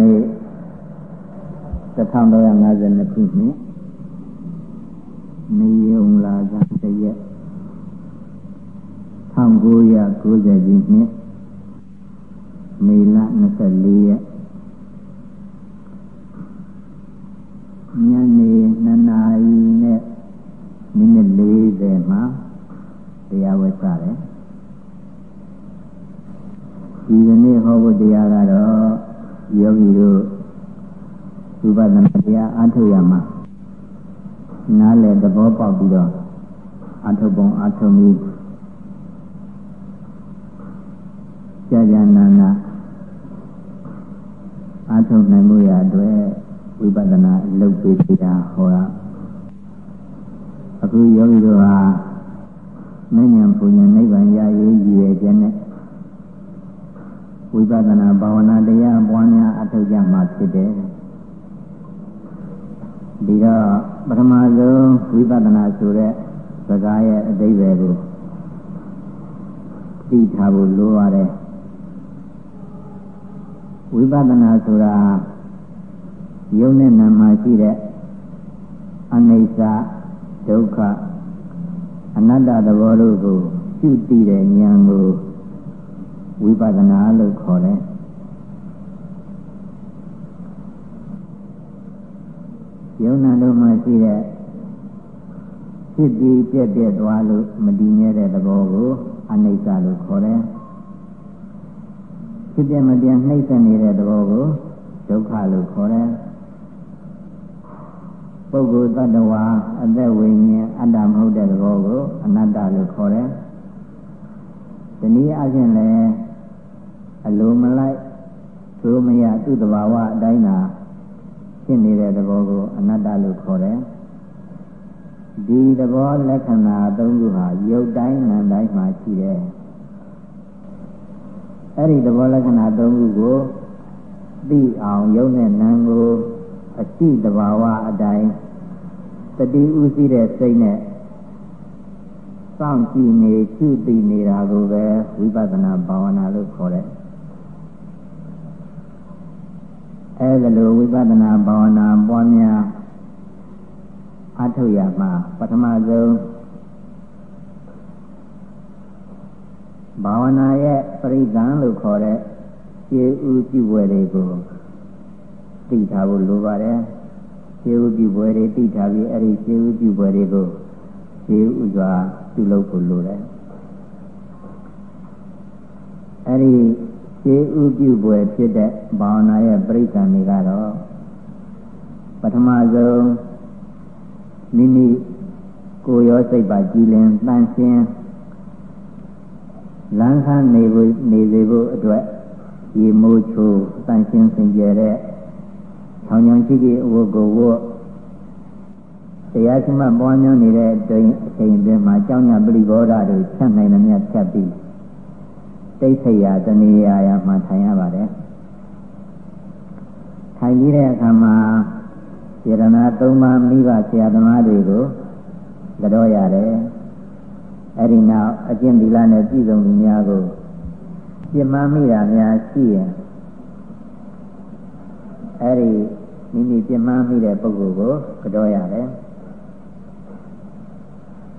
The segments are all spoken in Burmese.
နေ့1352ခုနှစ်နေယုံလာကတရက်1990ပြည့်နှစ်မေလ24ရက်ညနေ2နာရီနဲ့မိနစ်40မှာတရားဝဲစတယ်ဒီကနေ့ဟောဖို့တရားကတော့ ယောဂီတို့ဝိပဿနာတရားအားထုတ်ရမှာနားလည်သဘောပေါက်ပြီးတော့အားထုတ်ပုံအားထုတ်ပြီးကြာကြာနာနာအားထုတ်နိုင်မှုရအတွက်ဝိပဿနာအလုပ်ပေးတာဟောတာအခုယောဂီတို့ဟာမဉ္ဇဉ်ပူဉ္ဇဉ်နိဗ္ဗာန်ရရေးရည်ရွယ်ခြင်းနဲ့ ဝိပဿနာဘာဝနာတရားပွားများအထောက်ကြမှာဖြစ်တယ်ဒီတော့ပထမဆုံးဝိပဿနာဆိုတဲ့စကားရဲ့အတိပ္ပယ်ကိုသိထားဖို့လိုရတယ်ဝိပဿနာဆိုတာယုံနဲ့နာမှာရှိတဲ့အနိစ္စဒုက္ခအနတ္တသဘောတို့ကိုရှုသိတဲ့ဉာဏ်ကို ဝိပဿနာလို့ခေါ်တယ်ယုံနာတို့မှာရှိတဲ့ဖြစ်ပြီးပြက်ပြက်သွားလို့မတည်မြဲတဲ့သဘောကိုအနိစ္စလို့ခေါ်တယ်ဖြစ်ပြမပြတ်နှိမ့်ဆက်နေတဲ့သဘောကိုဒုက္ခလို့ခေါ်တယ်ပုဂ္ဂိုလ်တ attva အသက်ဝိညာဉ်အတ္တမဟုတ်တဲ့သဘောကိုအနတ္တလို့ခေါ်တယ်။ဒီနည်းအားဖြင့်လည်း အလိုမလိုက်သို့မရသူ့တဘာဝအတိုင်းသာဖြစ်နေတဲ့သဘောကိုအနတ္တလို့ခေါ်တယ်။ဒီသဘောလက္ခဏာသုံးခုဟာရုပ်တိုင်းနာမ်တိုင်းမှာရှိတယ်။အဲ့ဒီသဘောလက္ခဏာသုံးခုကိုသိအောင်ယုံနဲ့နာမ်ကိုအရှိတဘာဝအတိုင်းတတိဥသိတဲ့စိတ်နဲ့စောင့်ကြည့်နေရှုသိနေတာကိုပဲဝိပဿနာဘာဝနာလို့ခေါ်တယ် အဲဒါလိုဝိပဿနာဘာဝနာပွားများအထုတ်ရမှာပထမဆုံးဘာဝနာရဲ့ပရိသံလို့ခေါ်တဲ့ခြေဥပြုဝယ်တွေကိုသိထားဖို့လိုပါတယ်ခြေဥပြုပွဲတွေသိထားပြီးအဲ့ဒီခြေဥပြုပွဲတွေကိုခြေဥစွာပြုလုပ်ဖို့လိုတယ်အဲ့ဒီ ခြေဥပြုပွဲဖြစ်တဲ့ဘာဝနာရဲ့ပြိဿံတွေကတော့ပထမဆုံးမိမိကိုယ်ရောစိတ်ပါကြည်လင်တန်ရှင်းလမ်းခန်းနေဖို့နေစေဖို့အတွက်ရေမိုးချိုးတန်ရှင်းစင်ကြယ်တဲ့ထောင်ချောင်ရှိရှိအဝတ်ကိုဝတ်တရားရှိမှပွားများနေတဲ့အချိန်အချိန်အတွင်းမှာကြောင်းညာပရိဘောဓတွေဖြတ်နိုင်သမျှဖြတ်ပြီး တိတ်ဆိတ်ရာတဏှာရာမှာထိုင်ရပါတယ်ထိုင်ပြီးတဲ့အခါမှာယရနာသုံးပါးမိဘဆရာသမားတွေကိုကြောရတယ်အဲ့ဒီနောက်အကျင့်ဒီလနဲ့ပြည်စုံသူများကိုပြမမိတာများရှိရင်အဲ့ဒီမိမိပြမမိတဲ့ပုဂ္ဂိုလ်ကိုကြောရတယ်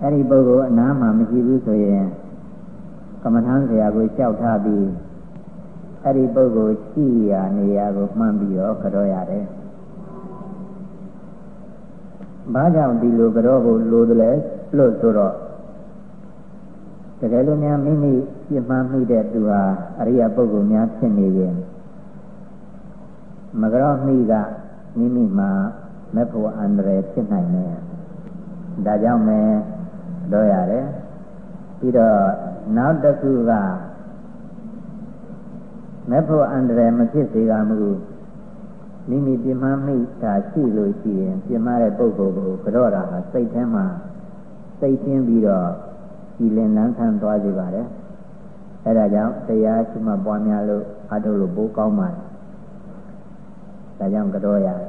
အဲ့ဒီပုဂ္ဂိုလ်အနားမှာမရှိဘူးဆိုရင်က မ္မထမ်းဆရာကိုကြောက်ထားပြီးအဲ့ဒီပုဂ္ဂိုလ်ရှိရာနေရာကိုမှန်းပြီးတော့ကြောရတယ်ဘာကြောင့်ဒီလိုကြောဖို့လိုတယ်လဲလို့ဆိုတော့တကယ်လို့များမိမိပြမှန်းမိတဲ့သူဟာအရိယပုဂ္ဂိုလ်များဖြစ်နေရင်မကြောမိကမိမိမှာမဖို့အန္တရာယ်ဖြစ်နိုင်တယ်ဒါကြောင့်မဲတော့ရတယ် ပြီးတော့နောက်တစ်ခုကမဖို့အန္တရာယ်မဖြစ်စေကမူမိမိပြမမိတာရှိလို့ရှိရင်ပြမတဲ့ပုဂ္ဂိုလ်ကိုကြောတာဟာစိတ်ထဲမှာစိတ်ချင်းပြီးတော့ကြည်လင်လန်းဆန်းသွားစေပါတယ်အဲဒါကြောင့်တရားရှိမှပွားများလို့အထုလို့ပိုးကောင်းပါတယ်ဒါကြောင့်ကြောရတယ်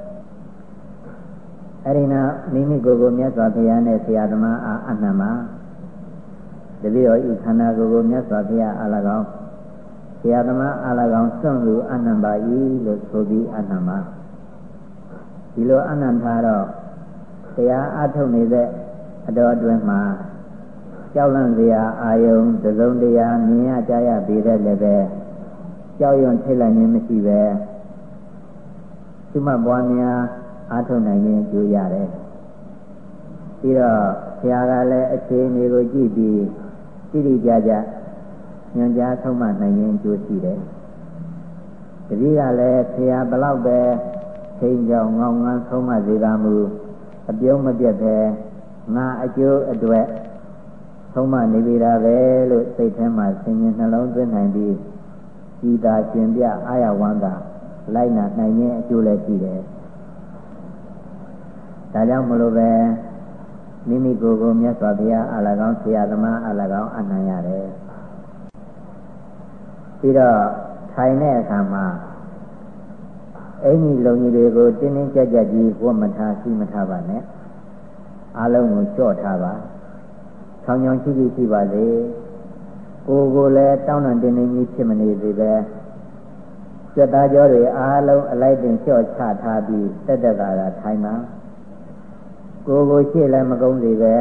အဲ့ဒီနောက်မိမိကိုယ်ကိုမြတ်စွာဘုရားနဲ့ဆရာသမားအားအနှံမှာ တပည့်တော်ဤခန္ဓာကိုယ်ကိုမြတ်စွာဘုရားအား၎င်းဆရာသမားအာလကောင်စွန့်လူအနန္ပါဤလို့ဆိုပြီးအနန္ပါဒီလိုအနန္ထားတော့တရားအထုတ်နေတဲ့အတော်အတွင်းမှာကြောက်လန့်စရာအာယုံသစုံတရားမြင်ရကြရပြီးတဲ့လည်းပဲကြောက်ရွံ့ထိတ်လန့်ခြင်းမရှိပဲဒီမှာပွားများအားထုတ်နိုင်ခြင်းကြိုးရတယ်ပြီးတော့ဆရာကလည်းအခြေအနေကိုကြည့်ပြီး တိတိကျကျညွှန်ကြားဆုံးမနိုင်ခြင်းကြိုးရှိတယ်တတိကလည်းဆရာဘလောက်ပဲချိန်ကြောင်ငောင်းငန်းဆုံးမစေကမူအပြုံးမပြတ်ပဲငါအကျိုးအတွက်ဆုံးမနေပြီတာပဲလို့စိတ်ထဲမှာဆင်ញင်နှလုံးသွင်းနိုင်ပြီးဤသာရှင်ပြအာရဝန္တာလိုက်နာနိုင်ခြင်းအကျိုးလည်းရှိတယ်ဒါကြောင့်မလို့ပဲ မိမိကိုယ်ကိုမြတ်စွာဘုရားအလကောင်းဆရာသမားအလကောင်းအနံ့ရတယ်ပြီးတော့ထိုင်တဲ့အခါမှာအင်ကြီးလုံကြီးတွေကိုတင်းတင်းကြပ်ကြပ်ကြီးဝတ်မထားရှိမထားပါနဲ့အလုံးကိုကြော့ထားပါဆောင်းချောင်းရှိရှိရှိပါစေကိုယ်ကိုလည်းတောင်းတတင်းတင်းကြီးဖြစ်မနေသေးပဲစက်သားကြောတွေအားလုံးအလိုက်တင်လျှော့ချထားပြီးတက်တက်ကသာထိုင်ပါ ကိုယ်ကိုရှေ့လည်းမကုန်းစေပဲ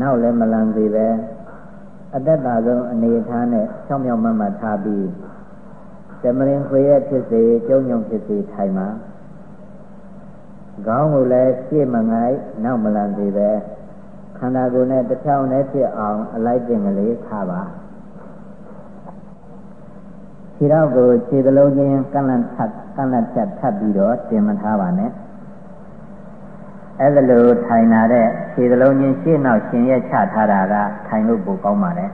နောက်လည်းမလန်စေပဲအသက်သာဆုံးအနေထားနဲ့ချောင်းမြောင်မှတ်မှတ်ထားပြီးတမရင်ခွေရဲ့ဖြစ်စေကျုံညုံဖြစ်စေထိုင်မှာခေါင်းကိုလည်းရှေ့မငိုက်နောက်မလန်စေပဲခန္ဓာကိုယ်နဲ့တစ်ချောင်းနဲ့ဖြစ်အောင်အလိုက်တင်ကလေးထားပါခြေတော့ကိုခြေသလုံးချင်းကန့်လန့်ထပ်ကန့်လန့်ဖြတ်ထပ်ပြီးတော့တင်မထားပါနဲ့ အဲ့ဒါလိုထိုင်လာတဲ့ခြေသလုံးချင်းရှေ့နောက်ရှင်ရဲ့ချထားတာကထိုင်လို့ပိုကောင်းပါတယ်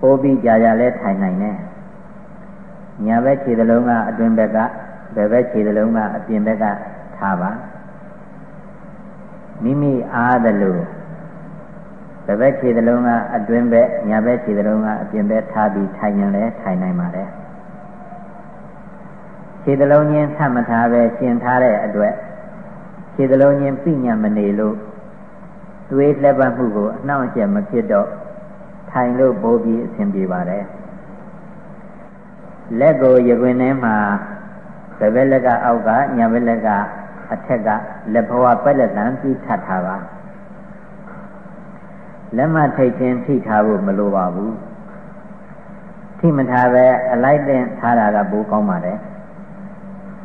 ပိုးပြီးကြာကြာလဲထိုင်နိုင်တယ်ညာဘက်ခြေသလုံးကအတွင်ဘက်ကဘယ်ဘက်ခြေသလုံးကအပြင်ဘက်ကထားပါမိမိအားသလိုဘယ်ဘက်ခြေသလုံးကအတွင်ဘက်ညာဘက်ခြေသလုံးကအပြင်ဘက်ထားပြီးထိုင်ရင်လည်းထိုင်နိုင်ပါတယ်ခြေသလုံးချင်းထပ်မထားပဲရှင်ထားတဲ့အတွက် ခြေသလုံးချင်းပြညံမနေလို့သွေးလက်ပတ်မှုကိုအနှောင့်အယှက်မဖြစ်တော့ထိုင်လို့ပိုးပြီးအဆင်ပြေပါတယ်လက်ကိုရခွင်ထဲမှာဘယ်ဘက်လက်ကအောက်ကညာဘက်လက်ကအထက်ကလက်ဘဝပက်လက်လံပြီးထပ်ထားပါလက်မထိတ်ခြင်းထိထားဖို့မလိုပါဘူးထိမထားပဲအလိုက်တင်ထားတာကပိုကောင်းပါတယ်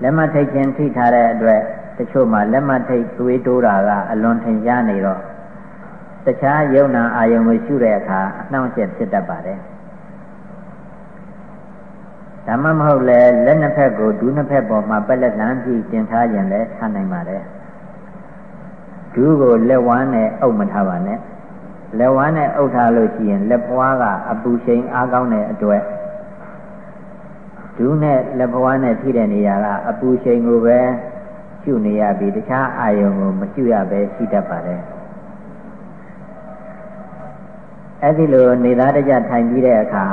လက်မထိတ်ခြင်းထိထားတဲ့အတွက် တချို့မှာလက်မထိတ်သွေးတိုးတာကအလွန်ထင်ရှားနေတော့တခြားယုံနာအာယုံကိုရှုတဲ့အခါအနှောင့်အယှက်ဖြစ်တတ်ပါတယ်ဓမ္မမဟုတ်လဲလက်နှစ်ဖက်ကိုဒူးနှစ်ဖက်ပေါ်မှာပက်လက်လန်းပြီးတင်ထားရင်လည်းထားနိုင်ပါတယ်ဒူးကိုလက်ဝမ်းနဲ့အုပ်မထားပါနဲ့လက်ဝမ်းနဲ့အုပ်ထားလို့ရှိရင်လက်ပွားကအပူချိန်အားကောင်းတဲ့အတွက်ဒူးနဲ့လက်ပွားနဲ့ထိတဲ့နေရာကအပူချိန်ကိုပဲ ရှုနေရပြီးတခြားအာယုံကိုမရှုရပဲရှိတတ်ပါတယ်အဲ့ဒီလိုနေသားတကြထိုင်ပြီးတဲ့အခါ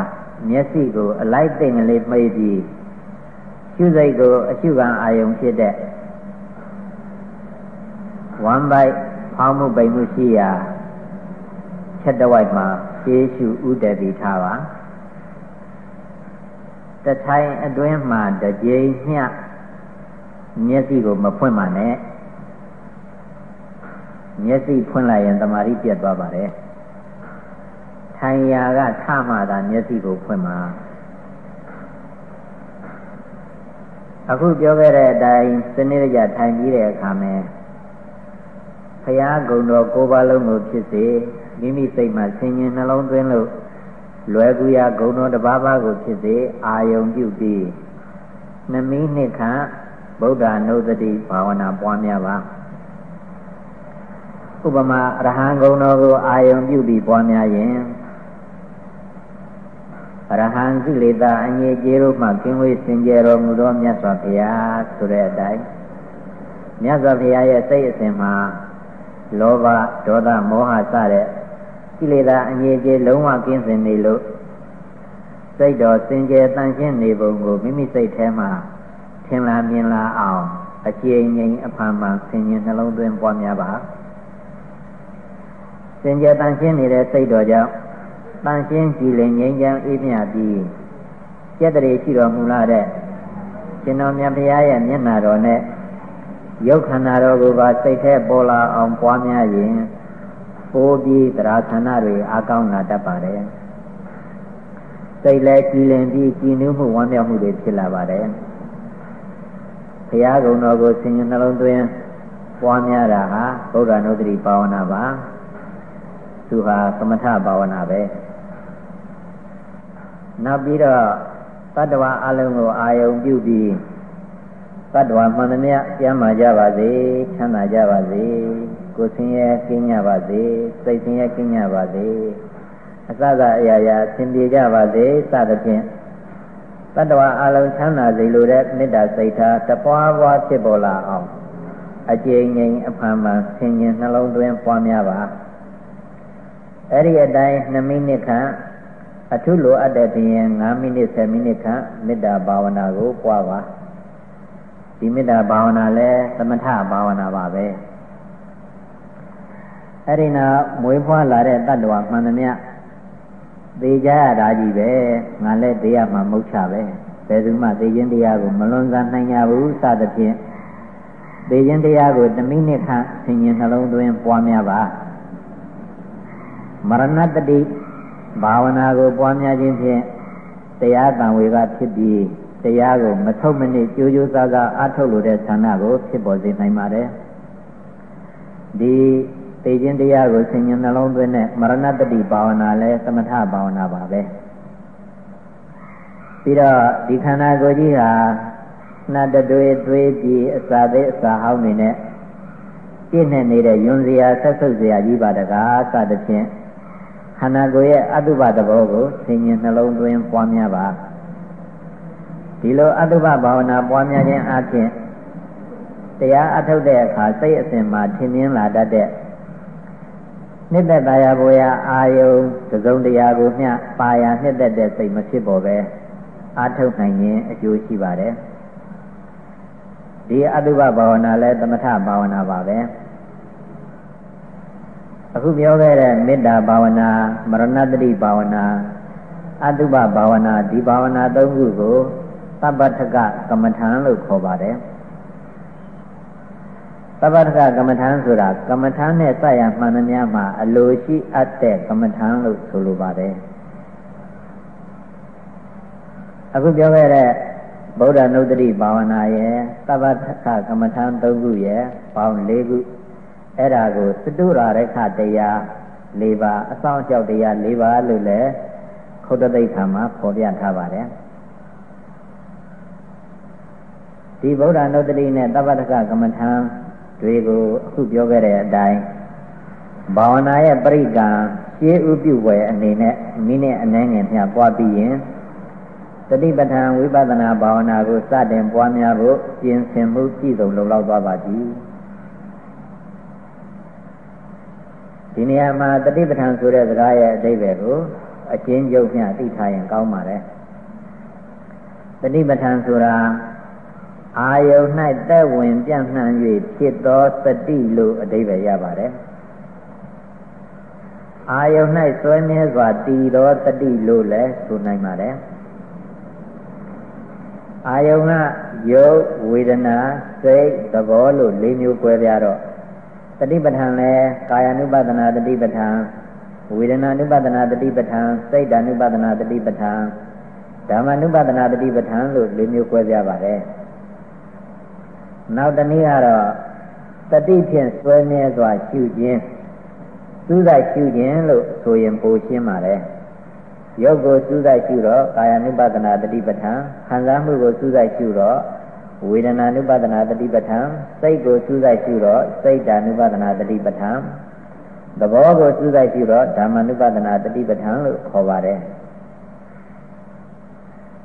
မျက်စိကိုအလိုက်သိမ့်ကလေးမှိတ်ပြီးရှုစိတ်ကိုအရှုခံအာယုံဖြစ်တဲ့ဝမ်းပိုက်ဖောင်းမှုပိန်မှုရှိရာချက်တဝိုက်မှာရှေးရှုဥတည်ပြီးထားပါတထိုင်အတွင်းမှာတကြိမ်မျှ မျက်စိကိုမဖွင့်ပါနဲ့မျက်စိဖွင့်လိုက်ရင်တမာရီပြတ်သွားပါတယ်ထိုင်ရာကထမှသာမျက်စိကိုဖွင့်မှာအခုပြောခဲ့တဲ့အတိုင်းစနစ်တကျထိုင်ပြီးတဲ့အခါမှာဘုရားဂုဏ်တော်၉ပါးလုံးကိုဖြစ်စေမိမိစိတ်မှာဆင်ញင်နှလုံးသွင်းလို့လွယ်ကူရာဂုဏ်တော်တစ်ပါးပါးကိုဖြစ်စေအာယုံပြုပြီးနှမီးနှစ်ခန့် ဗုဒ္ဓနုသတိဘာဝနာပွားများပါဥပမာအရဟံဂုဏ်တော်ကိုအာယုံပြုပြီးပွားများရင်အရဟံကိလေသာအငြိကျေတို့မှကင်းဝေးစင်ကြယ်တော်မူသောမြတ်စွာဘုရားဆိုတဲ့အတိုင်းမြတ်စွာဘုရားရဲ့စိတ်အစဉ်မှာလောဘဒေါသမောဟစတဲ့ကိလေသာအငြိကျေလုံးဝကင်းစင်နေလို့စိတ်တော်စင်ကြယ်တန်ရှင်းနေပုံကိုမိမိစိတ်ထဲမှာ ထင်လာမြင်လာအောင်အကျဉ်းငိမ်အဖန်မှန်ဆင်ញင်နှလုံးသွင်းပွားများပါစင်ကြယ်တန်ရှင်းနေတဲ့စိတ်တော်ကြောင့် တန်ရှင်းကြည်လင်ငြိမ်းချမ်းအေးမြပြီးကျက်တရေရှိတော်မူလာတဲ့ရှင်တော်မြတ်ဘုရားရဲ့မျက်နာတော်နဲ့ရုပ်ခန္ဓာတော်ကိုပါစိတ်แท้ပေါ်လာအောင်ပွားများရင်ပိုးပြီးတရားခန္ဓာတွေအကောင်းလာတတ်ပါတယ်စိတ်လည်းကြည်လင်ပြီးကြည်နူးမှုဝမ်းမြောက်မှုတွေဖြစ်လာပါတယ် ဘုရားကုံတော်ကိုဆင်ញနှလုံးသွင်းပွားများတာဟာဗုဒ္ဓနုဒတိဘာဝနာပါသူဟာသမထဘာဝနာပဲနောက်ပြီးတော့တတ္တဝါအလုံးကိုအာယုံပြုပြီးတတ္တဝါမှန်သမျှကျမ်းမာကြပါစေချမ်းသာကြပါစေကိုယ်ဆင်းရဲကင်းကြပါစေစိတ်ဆင်းရဲကင်းကြပါစေအစသာအရာရာဆင်ပြေကြပါစေစသဖြင့် တတ္တဝါအလုံးချမ်းသာစေလိုတဲ့မေတ္တာစိတ်ထားတပွားပွားဖြစ်ပေါ်လာအောင်အကျဉ်းငိမ်အဖန်ဖန်ဆင်ញင်နှလုံးသွင်းပွားများပါအဲ့ဒီအတိုင်း2မိနစ်ခန့်အထုလိုအပ်တဲ့ပြင်5မိနစ်10မိနစ်ခန့်မေတ္တာဘာဝနာကိုပွားပါဒီမေတ္တာဘာဝနာလဲသမထဘာဝနာပါပဲအဲ့ဒီနောက်မွေးဖွားလာတဲ့တ attva မှန်သမျှ သေကြရတာကြီးပဲငါလည်းတရားမှမဟုတ်ချပဲဘယ်သူမှသေခြင်းတရားကိုမလွန်စားနိုင်ကြဘူးစသဖြင့်သေခြင်းတရားကို1မိနစ်ခန့်ဆင်ញင်နှလုံးသွင်းပွားများပါမရဏတတိဘာဝနာကိုပွားများခြင်းဖြင့်တရားတန်ဝေကဖြစ်ပြီးတရားကိုမထုတ်မနစ်ကြိုးကြိုးစားစားအထုတ်လို့တဲ့ဌာနကိုဖြစ်ပေါ်စေနိုင်ပါတယ်ဒီ သိခြင်းတရားကိုဆင်ញံနှလုံးသွင်းတဲ့မရဏတတိဘာဝနာလဲသမထဘာဝနာပါပဲပြီးတော့ဒီခန္ဓာကိုယ်ကြီးဟာနှတတွေတွေးပြီးအစာသေးအစာဟောင်းနေနဲ့ပြည့်နေနေတဲ့ယွန်စရာဆက်ဆုပ်စရာကြီးပါတကားစသဖြင့်ခန္ဓာကိုယ်ရဲ့အတုပသဘောကိုဆင်ញင်နှလုံးသွင်းပွားများပါဒီလိုအတုပဘာဝနာပွားများခြင်းအပြင်တရားအထုတ်တဲ့အခါစိတ်အစဉ်မှာထင်မြင်လာတတ်တဲ့ နှစ်သက်တရားဘဝရအာယုံသုံးတရားကိုမျှပါရနှစ်သက်တဲ့စိတ်မဖြစ်ပေါ်ပဲအာထုတ်နိုင်ရင်အကျိုးရှိပါတယ်ဒီအတုပဘာဝနာလဲသမထဘာဝနာပါပဲအခုပြောခဲ့တဲ့မေတ္တာဘာဝနာမရဏတတိဘာဝနာအတုပဘာဝနာဒီဘာဝနာသုံးခုကိုသဗ္ဗထကကမ္မထံလို့ခေါ်ပါတယ် သဗ္ဗထကကမ္မထံဆိုတာကမ္မထံနဲ့စရမှန်သမျှမှာအလိုရှိအပ်တဲ့ကမ္မထံလို့ဆိုလိုပါတယ်အခုပြောခဲ့တဲ့ဗုဒ္ဓနုတ္တိဘာဝနာရဲ့သဗ္ဗထကကမ္မထံ၃ခုရဲ့ပေါင်း၄ခုအဲ့ဒါကိုသတုရာရခတရား၄ပါးအဆောင်အကြောက်တရား၄ပါးလို့လည်းခုတ်တသိက္ခာမှာဖော်ပြထားပါတယ်ဒီဗုဒ္ဓနုတ္တိနဲ့တပ္ပတကကမ္မထံ တွေကိုအခုပြောခဲ့တဲ့အတိုင်းဘာဝနာရဲ့ပြိကံရှင်းဥပြုဝယ်အနေနဲ့မိနစ်အနည်းငယ်မျှပွားပြီးရင်တတိပဋ္ဌာန်ဝိပဿနာဘာဝနာကိုစတင်ပွားများဖို့ပြင်ဆင်မှုကြည့်ဆုံးလုံလောက်သွားပါပြီဒီနေရာမှာတတိပဋ္ဌာန်ဆိုတဲ့စကားရဲ့အဓိပ္ပာယ်ကိုအချင်းကျုပ်မျှသိထားရင်ကောင်းပါတယ်တတိပဋ္ဌာန်ဆိုတာ အာယုန်၌တက်ဝင်ပြန့်နှံ့၍ဖြစ်သောတတိလို့အဓိပ္ပာယ်ရပါတယ်အာယုန်၌ဆွဲမြဲစွာတည်သောတတိလို့လည်းဆိုနိုင်ပါတယ်အာယုန်ကယုတ်ဝေဒနာစိတ်သဘောလို့၄မျိုး꿰ပြတော့တတိပဋ္ဌာန်လဲကာယ ानु ပဒနာတတိပဋ္ဌာန်ဝေဒနာ ानु ပဒနာတတိပဋ္ဌာန်စိတ် ानु ပဒနာတတိပဋ္ဌာန်ဓမ္မ ानु ပဒနာတတိပဋ္ဌာန်လို့၄မျိုး꿰ပြပါတယ် နောက်တနည်းကတော့တတိဖြင့်ဆွဲမြဲစွာရှုခြင်းစူးစိုက်ရှုခြင်းလို့ဆိုရင်ပိုရှင်းပါတယ်ရုပ်ကိုစူးစိုက်ရှုတော့ကာယ ानु ပဒနာတတိပဋ္ဌာန်ခံစားမှုကိုစူးစိုက်ရှုတော့ဝေဒနာ ानु ပဒနာတတိပဋ္ဌာန်စိတ်ကိုစူးစိုက်ရှုတော့စိတ်ဓာ ानु ပဒနာတတိပဋ္ဌာန်သဘောကိုစူးစိုက်ရှုတော့ဓမ္မ ानु ပဒနာတတိပဋ္ဌာန်လို့ခေါ်ပါတယ်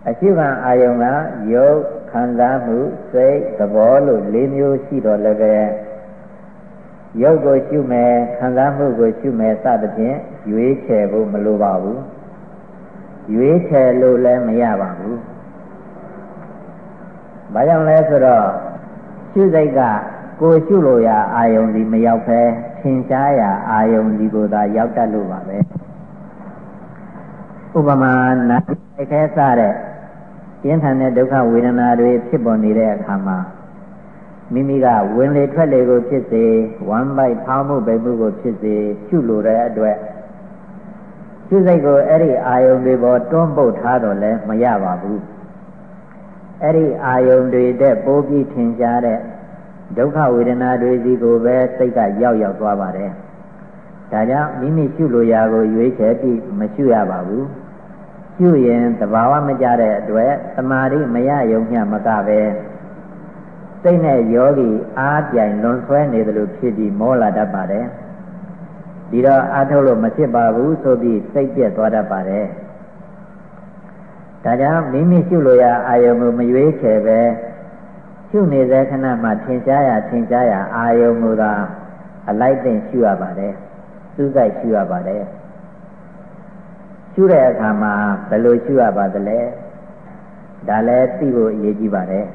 အရှိခံအာယုံကယုတ်ခံစားမှုစိတ်သဘောလို့၄မျိုးရှိတော့လည်းပဲယုတ်ကိုရှုမယ်ခံစားမှုကိုရှုမယ်စသဖြင့်ရွေးချယ်ဖို့မလိုပါဘူးရွေးချယ်လို့လည်းမရပါဘူးဘာကြောင့်လဲဆိုတော့ရှုစိတ်ကကိုရှုလို့ရအာယုံဒီမရောက်ပဲထင်ရှားရအာယုံဒီကိုသာရောက်တတ်လို့ပါပဲဥပမာနာခဲစတဲ့ ပြင်းထန်တဲ့ဒုက္ခဝေဒနာတွေဖြစ်ပေါ်နေတဲ့အခါမှာမိမိကဝင်လေထွက်လေကိုဖြစ်စေဝမ်းပိုက်ဖောင်းမှုပဲမှုကိုဖြစ်စေရှုလိုတဲ့အတွက်ရှုစိတ်ကိုအဲ့ဒီအာယုံတွေပေါ်တွန်းပုတ်ထားတော့လည်းမရပါဘူးအဲ့ဒီအာယုံတွေတဲ့ပိုးပြီးထင်ရှားတဲ့ဒုက္ခဝေဒနာတွေစီကိုပဲစိတ်ကရောက်ရောက်သွားပါတယ်ဒါကြောင့်မိမိရှုလိုရာကိုရွေးချယ်ပြီးမရှုရပါဘူး ရှုရင်သဘာဝမကြတဲ့အတွက်တမာတိမရယုံမျှမကပဲစိတ်နဲ့ယောဂီအားပြိုင်လွန်ဆွဲနေသလိုဖြစ်ပြီးမောလာတတ်ပါတယ်ဒီတော့အားထုတ်လို့မဖြစ်ပါဘူးဆိုပြီးစိတ်ပြက်သွားတတ်ပါတယ်ဒါကြောင့်မိမိရှုလို့ရအာယုံကိုမရွေးချယ်ပဲရှုနေတဲ့ခဏမှထင်ရှားရထင်ရှားရအာယုံကိုသာအလိုက်သိရှုရပါတယ်သူ့ကိုက်ရှုရပါတယ် ရှုတဲ့အခါမှာဘယ်လိုရှုရပါသလဲဒါလည်းသိဖို့အရေးကြီးပါတယ်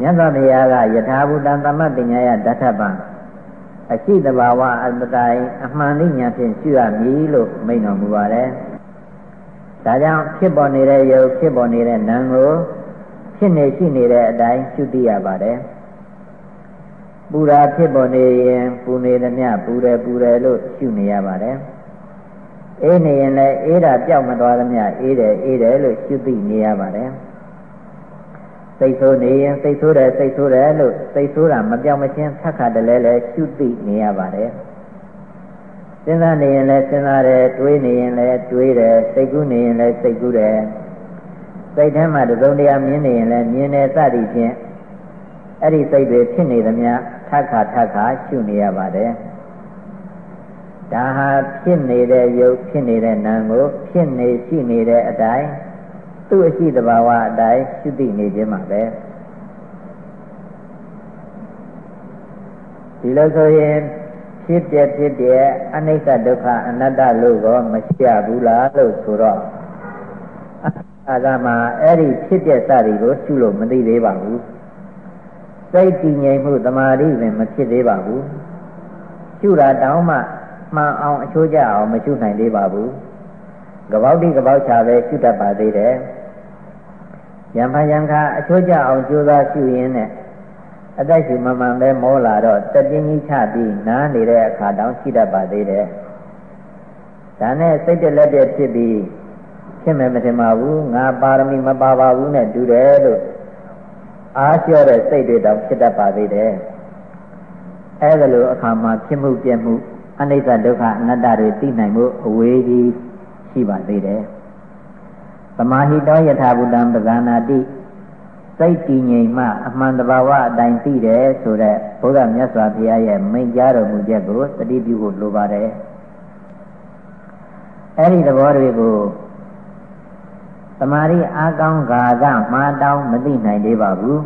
မြတ်စွာဘုရားကယထာဘူတံသမပညာယဓာတ်ပံအရှိတဘာဝအတတိုင်အမှန်သိဉာဏ်ဖြင့်ရှုရမည်လို့မိန့်တော်မူပါတယ်ဒါကြောင့်ဖြစ်ပေါ်နေတဲ့ယုတ်ဖြစ်ပေါ်နေတဲ့နာမ်ကိုဖြစ်နေရှိနေတဲ့အတိုင်းရှုသိရပါတယ်ပူရာဖြစ်ပေါ်နေရင်ပူနေသမျှပူတယ်ပူတယ်လို့ရှုနေရပါတယ် အေးနေရင်လည်းအေးတာပြောက်မသွားသမျှအေးတယ်အေးတယ်လို့ရှုသိနေရပါတယ်စိတ်ဆိုးနေရင်စိတ်ဆိုးတယ်စိတ်ဆိုးတယ်လို့စိတ်ဆိုးတာမပြောင်းမချင်းဖက်ခါတလဲလဲရှုသိနေရပါတယ်စဉ်းစားနေရင်လည်းစဉ်းစားတယ်တွေးနေရင်လည်းတွေးတယ်စိတ်ကူးနေရင်လည်းစိတ်ကူးတယ်စိတ်ထဲမှာတစုံတရာမြင်နေရင်လည်းမြင်တယ်စသည်ဖြင့်အဲ့ဒီစိတ်တွေဖြစ်နေသမျှထပ်ခါထပ်ခါရှုနေရပါတယ် ဒါဟာဖြစ်နေတဲ့ယုတ်ဖြစ်နေတဲ့နာမ်ကိုဖြစ်နေရှိနေတဲ့အတိုင်းသူ့အရှိတဘာဝအတိုင်းရှုသိနေခြင်းမှာပဲဒီလိုဆိုရင်ဖြစ်ပြဖြစ်ပြအနိစ္စဒုက္ခအနတ္တလို့ကောမရှိဘူးလားလို့ဆိုတော့အာသာမှာအဲ့ဒီဖြစ်ပြစတွေကိုရှုလို့မသိသေးပါဘူးစိတ်တည်ငြိမ်မှုတမာတိပင်မဖြစ်သေးပါဘူးရှုတာတောင်းမှ မှန်အောင်အချိုးကျအောင်မရှုနိုင်သေးပါဘူးကပောက်တိကပောက်ချပဲရှုတတ်ပါသေးတယ်ယံဖယံခါအချိုးကျအောင်ကြိုးစားရှုရင်းနဲ့အသက်ရှူမမှန်ပဲမောလာတော့တပြင်းကြီးချပြီးနားနေတဲ့အခါတောင်ရှိတတ်ပါသေးတယ်ဒါနဲ့စိတ်တလက်ပြဖြစ်ပြီးဖြစ်မယ်မထင်ပါဘူးငါပါရမီမပါပါဘူးနဲ့တူတယ်လို့အားလျော့တဲ့စိတ်တွေတောင်ဖြစ်တတ်ပါသေးတယ်အဲဒါလိုအခါမှာဖြစ်မှုပြည့်မှု အနိစ္စဒုက္ခအနတ္တတွေသိနိုင်မှုအဝေးကြီးရှိပါသေးတယ်သမာဟိတောယထာဘုဒ္ဓံပဇာနာတိစိတ်တည်ငြိမ်မှအမှန်တဘာဝအတိုင်းသိတယ်ဆိုတဲ့ဘုရားမြတ်စွာဘုရားရဲ့မိန့်ကြားတော်မူချက်ကိုသတိပြုဖို့လိုပါတယ်အဲ့ဒီသဘောတွေကိုသမာဓိအားကောင်းဂါကမှားတောင်းမသိနိုင်သေးပါဘူး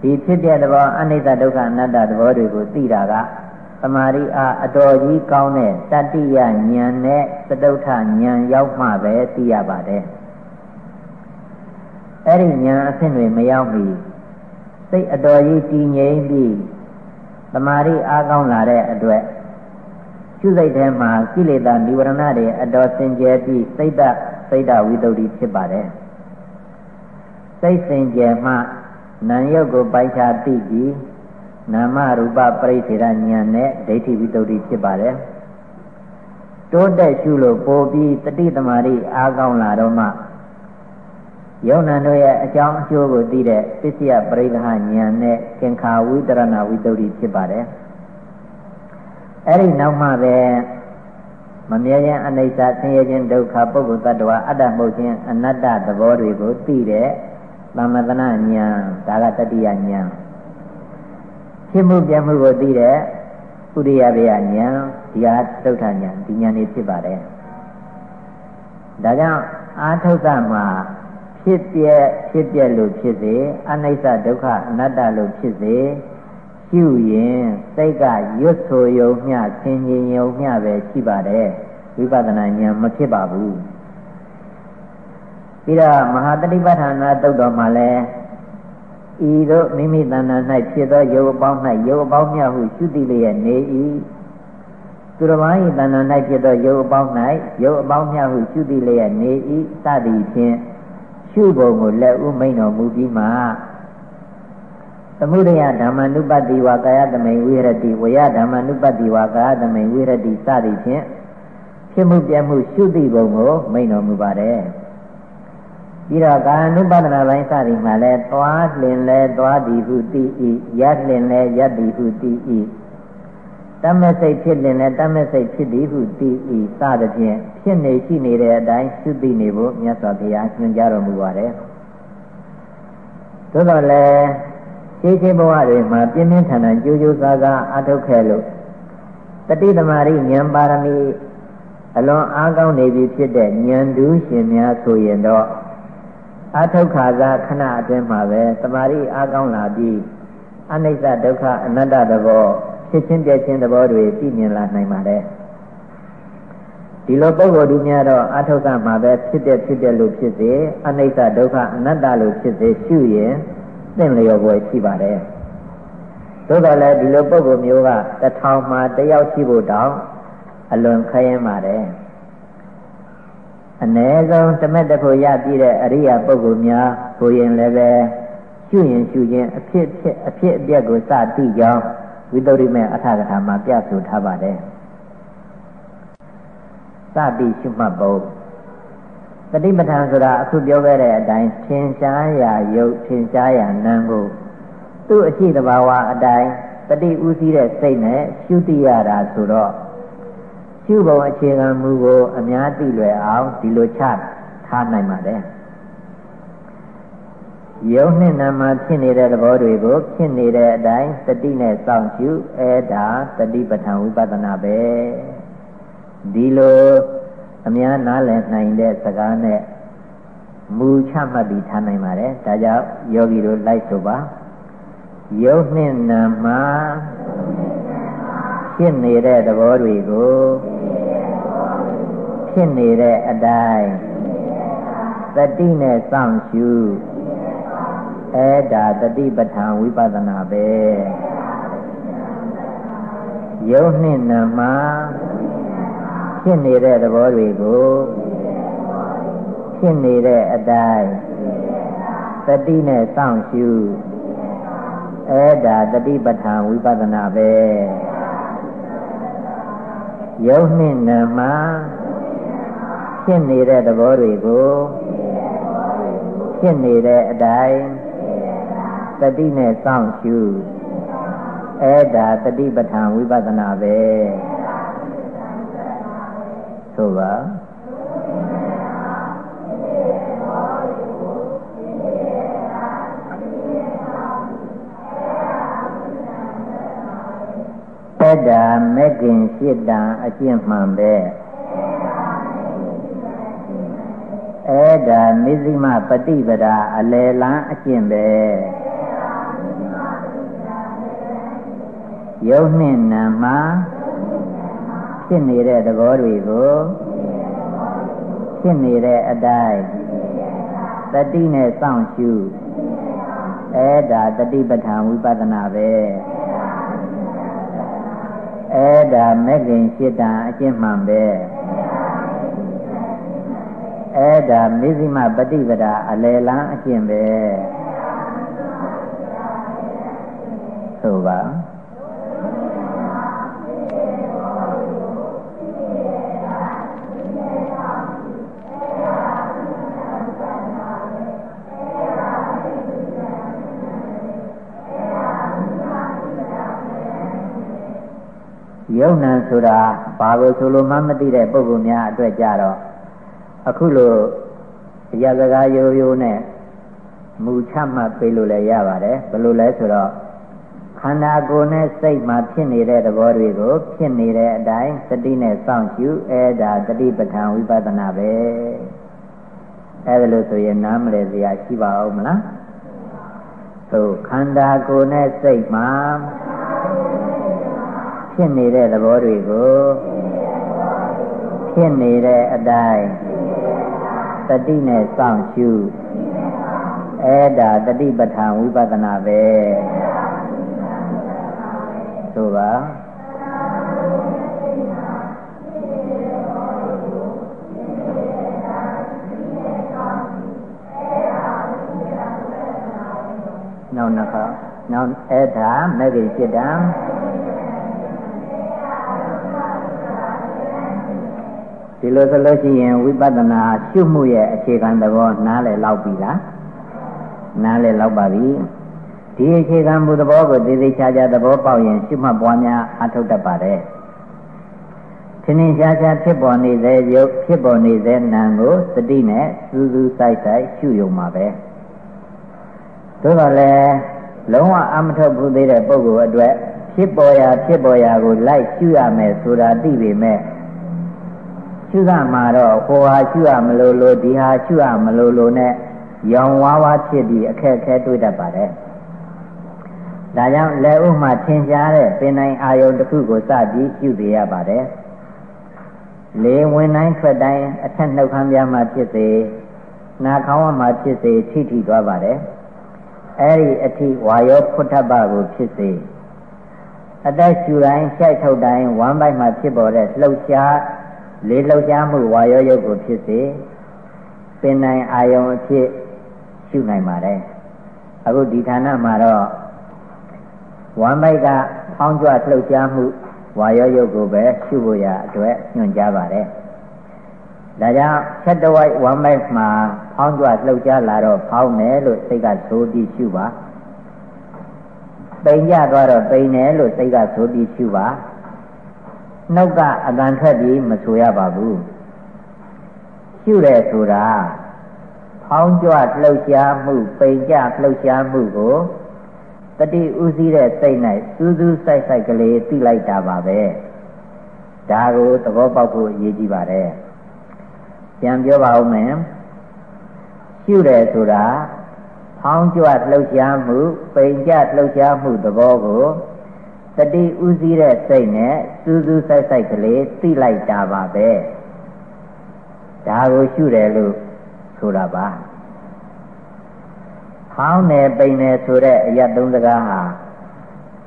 ဒီဖြစ်တဲ့သဘောအနိစ္စဒုက္ခအနတ္တသဘောတွေကိုသိတာက သမာဓိအားအတော်ကြီးကောင်းတဲ့တတ္တိယဉာဏ်နဲ့သတုထဉာဏ်ရောက်မှပဲသိရပါတယ်အဲ့ဒီဉာဏ်အဆင့်တွေမရောက်မီစိတ်အတော်ကြီးတည်ငြိမ်ပြီးသမာဓိအားကောင်းလာတဲ့အတွက်ရှုစိတ်ထဲမှာကိလေသာនិဝရဏတွေအတော်စင်ကြယ်ပြီးစိတ်တစိတ်တဝိတ္တုဖြစ်ပါတယ်စိတ်စင်ကြယ်မှနာယုတ်ကိုပိုက်ချသိပြီး နာမရူပပရိသေရဉာဏ်နဲ့ဒိဋ္ဌိဝိတ္တုဖြစ်ပါတယ်တိုးတက်ရှုလို့ပိုပြီးတတိသမารိအားကောင်းလာတော့မှယုံနာတို့ရဲ့အကြောင်းအကျိုးကိုသိတဲ့ပစ္စယပရိဒဟဉာဏ်နဲ့သင်္ခါဝိတရဏဝိတ္တုဖြစ်ပါတယ်အဲ့ဒီနောက်မှပဲမမြဲခြင်းအနိစ္စဆင်းရဲခြင်းဒုက္ခပုဂ္ဂိုလ်တ attva အတ္တမှုခြင်းအနတ္တသဘောတွေကိုသိတဲ့သမထနာဉာဏ်ဒါကတတိယဉာဏ် ဖြစ်မှုပြမှုကိုသိတဲ့ဥရိယဘေယဉာဏ်ဒီဟာသုဋ္ဌဉာဏ်ဒီဉာဏ်လေးဖြစ်ပါတယ်ဒါကြောင့်အာထုတ်ကမှာဖြစ်ပြဖြစ်ပြလို့ဖြစ်စေအနိစ္စဒုက္ခအနတ္တလို့ဖြစ်စေရှုရင်စိတ်ကရွတ်ဆိုယုံမျှဆင်ញင်ယုံမျှပဲရှိပါတယ်ဝိပဿနာဉာဏ်မဖြစ်ပါဘူးပြီးတော့မဟာတတိပဋ္ဌာနာတုတ်တော်မှာလည်း ဤသို့မိမိတဏ္ဍာ၌ဖြစ်သောယုတ်အပေါင်း၌ယုတ်အပေါင်းများဟုရှုတိလျက်နေ၏သူတော်ဘာဤတဏ္ဍ၌ဖြစ်သောယုတ်အပေါင်း၌ယုတ်အပေါင်းများဟုရှုသည်လျက်နေဤစသည်ဖြင့်ရှုပုံကိုလက်ဥမိန်တော်မူပြီးမှသမုဒယဓမ္မနုပတ္တိဝါကာယသမိန်ဝိရတိဝယဓမ္မနုပတ္တိဝါကာယသမိန်ဝိရတိစသည်ဖြင့်ဖြစ်မှုပြမှုရှုသိပုံကိုမိန်တော်မူပါတယ် ပြီးတော့ကာနုပဒနာပိုင်းစသည်မှာလဲသွားလင်လဲသွားသည်ဟုသိ၏ရက်လင်လဲရက်သည်ဟုသိ၏တမစိတ်ဖြစ်လင်လဲတမစိတ်ဖြစ်သည်ဟုသိ၏စသဖြင့်ဖြစ်နေရှိနေတဲ့အတိုင်းရှုသိနေဖို့မြတ်စွာဘုရားညွှန်ကြားတော်မူပါတယ်သို့တော်လည်းရှင်းရှင်းဘဝတွေမှာပြင်းပြင်းထန်ထန်ကြိုးကြိုးစားစားအထုတ်ခဲ့လို့တတိသမารိဉာဏ်ပါရမီအလွန်အားကောင်းနေပြီဖြစ်တဲ့ဉာဏ်တူးရှင်များဆိုရင်တော့ အထုတ်ခါသာခဏအတွင်းမှာပဲတမာရီအားကောင်းလာပြီးအနိစ္စဒုက္ခအနတ္တသဘောဖြစ်ချင်းပြည့်ချင်းသဘောတွေသိမြင်လာနိုင်ပါတယ်ဒီလိုပုဂ္ဂိုလ်ဒီများတော့အထုတ်ကမှာပဲဖြစ်တဲ့ဖြစ်တဲ့လို့ဖြစ်စေအနိစ္စဒုက္ခအနတ္တလို့ဖြစ်စေရှုရင်သင်လျော်ပွဲရှိပါတယ်သို့တော်လည်းဒီလိုပုဂ္ဂိုလ်မျိုးကတထောင်မှာတယောက်ရှိဖို့တောင်အလွန်ခရင်ပါတယ် အ ਨੇ ဆုံးတမက်တဖို့ရပြည့်တဲ့အရိယာပုဂ္ဂိုလ်များဆိုရင်လည်းပဲရှုရင်ရှုခြင်းအဖြစ်ဖြစ်အဖြစ်အပျက်ကိုစသိကြောင်းဝိသုရိမေအထာကထာမှာပြဆိုထားပါတယ်စပြီးရှုမှတ်ဖို့တတိပဋ္ဌာန်ဆိုတာအခုပြောခဲ့တဲ့အတိုင်းထင်ရှားရာယုတ်ထင်ရှားရာနာမ်ကိုသူ့အရှိတဘာဝအတိုင်းတတိဥစည်းတဲ့စိတ်နဲ့ရှုတိရတာဆိုတော့ ရှုပုံအခြေခံမူကိုအများသိလွယ်အောင်ဒီလိုချထားနိုင်ပါတယ်ယုံနဲ့နာမှာဖြစ်နေတဲ့သဘောတွေကိုဖြစ်နေတဲ့အတိုင်းတတိနဲ့စောင့်ရှုအဲဒါတတိပဋ္ဌာန်ဝိပဿနာပဲဒီလိုအများနားလည်နိုင်တဲ့စကားနဲ့မူချမှတ်ပြီးထားနိုင်ပါတယ်ဒါကြောင့်ယောဂီတို့လိုက်ဆိုပါယုံနှင့်နာမှာဖြစ်နေတဲ့သဘောတွေကို ဖြစ်နေတဲ့အတိုင်းတတိနဲ့စောင့်ရှုအဲဒါတတိပဋ္ဌာန်ဝိပဿနာပဲယုံနှင့်နာမှာဖြစ်နေတဲ့သဘောတွေကိုဖြစ်နေတဲ့အတိုင်းတတိနဲ့စောင့်ရှုအဲဒါတတိပဋ္ဌာန်ဝိပဿနာပဲယုံနှင့်နာမှာ ဖြစ်နေတဲ့သဘောတွေကိုဖြစ်နေတဲ့အတိုင်းတတိနဲ့စောင့်ရှုအဲဒါတတိပဋ္ဌာန်ဝိပဿနာပဲဆိုပါတတ္တာမဂ္ဂင်စိတ္တံအကျင့်မှန်ပဲ အဲ့ဒါမစ္စည်းမပฏิပဒါအလယ်လန်းအကျင့်ပဲယုံနှင့်နာမှာဖြစ်နေတဲ့သဘောတွေကိုဖြစ်နေတဲ့အတိုင်းတတိနဲ့စောင့်ရှုအဲ့ဒါတတိပဋ္ဌာန်ဝိပဿနာပဲအဲ့ဒါမဂ္ဂင်စိတ္တအကျင့်မှန်ပဲ အဲ့ဒါမစ္စည်းမပฏิပဒါအလယ်လန်းအကျင့်ပဲဆိုပါယုံနံဆိုတာဘာကိုဆိုလို့မှမသိတဲ့ပုဂ္ဂိုလ်များအတွက်ကြတော့ အခုလိုအရာစကားရိုးရိုးနဲ့မူချမှတ်ပေးလို့လည်းရပါတယ်ဘယ်လိုလဲဆိုတော့ခန္ဓာကိုယ်နဲ့စိတ်မှာဖြစ်နေတဲ့သဘောတွေကိုဖြစ်နေတဲ့အတိုင်းစတိနဲ့စောင့်ရှုအဲဒါတတိပဋ္ဌာန်ဝိပဿနာပဲအဲဒါလို့ဆိုရင်နားမလဲစရာရှိပါဦးမလားသို့ခန္ဓာကိုယ်နဲ့စိတ်မှာဖြစ်နေတဲ့သဘောတွေကိုဖြစ်နေတဲ့အတိုင်း တိနဲ့စောင့်ရှုအဲ့ဒါတတိပဋ္ဌာန်ဝိပဿနာပဲဆိုပါနောက်နှခါနောက်အဲ့ဒါမဂ္ဂင်စိတ္တံ ဒီလိုဆိုလို့ရှိရင်ဝိပဿနာရှုမှုရဲ့အခြေခံသဘောနားလည်လောက်ပြီလားနားလည်လောက်ပါပြီဒီအခြေခံမှုသဘောကိုသေသေးချာချာသဘောပေါက်ရင်ရှုမှတ်ပွားများအထောက်တတ်ပါတယ်ထင်းထင်းရှားရှားဖြစ်ပေါ်နေတဲ့ရုပ်ဖြစ်ပေါ်နေတဲ့နာမ်ကိုစတိနဲ့စူးစူးဆိုင်ဆိုင်ရှုယုံမှာပဲသို့တော်လည်းလုံးဝအမထုတ်ဘူးသေးတဲ့ပုဂ္ဂိုလ်အတွက်ဖြစ်ပေါ်ရာဖြစ်ပေါ်ရာကိုလိုက်ရှုရမယ်ဆိုတာသိပေမဲ့ ရှုရမှာတော့ဟိုဟာရှုရမလို့လို့ဒီဟာရှုရမလို့လို့နဲ့ရောင်ဝါးဝါဖြစ်ပြီးအခက်အခဲတွေ့တတ်ပါတယ်ဒါကြောင့်လက်ဥမှထင်ရှားတဲ့ပင်နိုင်အာယုန်တစ်ခုကိုစပြီးရှုသေးရပါတယ်လေဝင်တိုင်းထွက်တိုင်းအထက်နှုတ်ခမ်းပြားမှာဖြစ်စေနာခေါင်းမှာဖြစ်စေထိထိသွားပါတယ်အဲ့ဒီအထိဝါယောဖုထပကိုဖြစ်စေအသက်ရှူတိုင်းရှိုက်ထုတ်တိုင်းဝမ်းပိုက်မှာဖြစ်ပေါ်တဲ့လှုပ်ရှား လေလှုပ်ရှားမှုဝါယောယုတ်ကိုဖြစ်စေပင်နိုင်အာယုံအဖြစ်ရှုနိုင်ပါတယ်အခုဒီဌာနမှာတော့ဝမ်းပိုက်ကဖောင်းကြွလှုပ်ရှားမှုဝါယောယုတ်ကိုပဲရှုဖို့ရအတွက်ညွှန်ကြားပါတယ်ဒါကြောင့်ချက်တဝိုက်ဝမ်းပိုက်မှာဖောင်းကြွလှုပ်ရှားလာတော့ဖောင်းတယ်လို့စိတ်ကဆိုပြီးရှုပါပိန်ကြသွားတော့ပိန်တယ်လို့စိတ်ကဆိုပြီးရှုပါ နှုတ်ကအတန်ထွက်ပြီးမဆိုရပါဘူးရှုတယ်ဆိုတာဖောင်းကြွလှုပ်ရှားမှုပိန်ကြလှုပ်ရှားမှုကိုတတိဥစည်းတဲ့စိတ်၌စူးစူးဆိုင်ဆိုင်ကလေးသိလိုက်တာပါပဲဒါကိုသဘောပေါက်ဖို့အရေးကြီးပါတယ်ပြန်ပြောပါဦးမယ်ရှုတယ်ဆိုတာဖောင်းကြွလှုပ်ရှားမှုပိန်ကြလှုပ်ရှားမှုသဘောကို တတိဥစည်းတဲ့စိတ်နဲ့စူးစူးဆိုင်ဆိုင်ကလေးသိလိုက်တာပါပဲဒါကိုရှုတယ်လို့ဆိုတာပါဖောင်းတယ်ပိန်တယ်ဆိုတဲ့အရသုံးစကားဟာ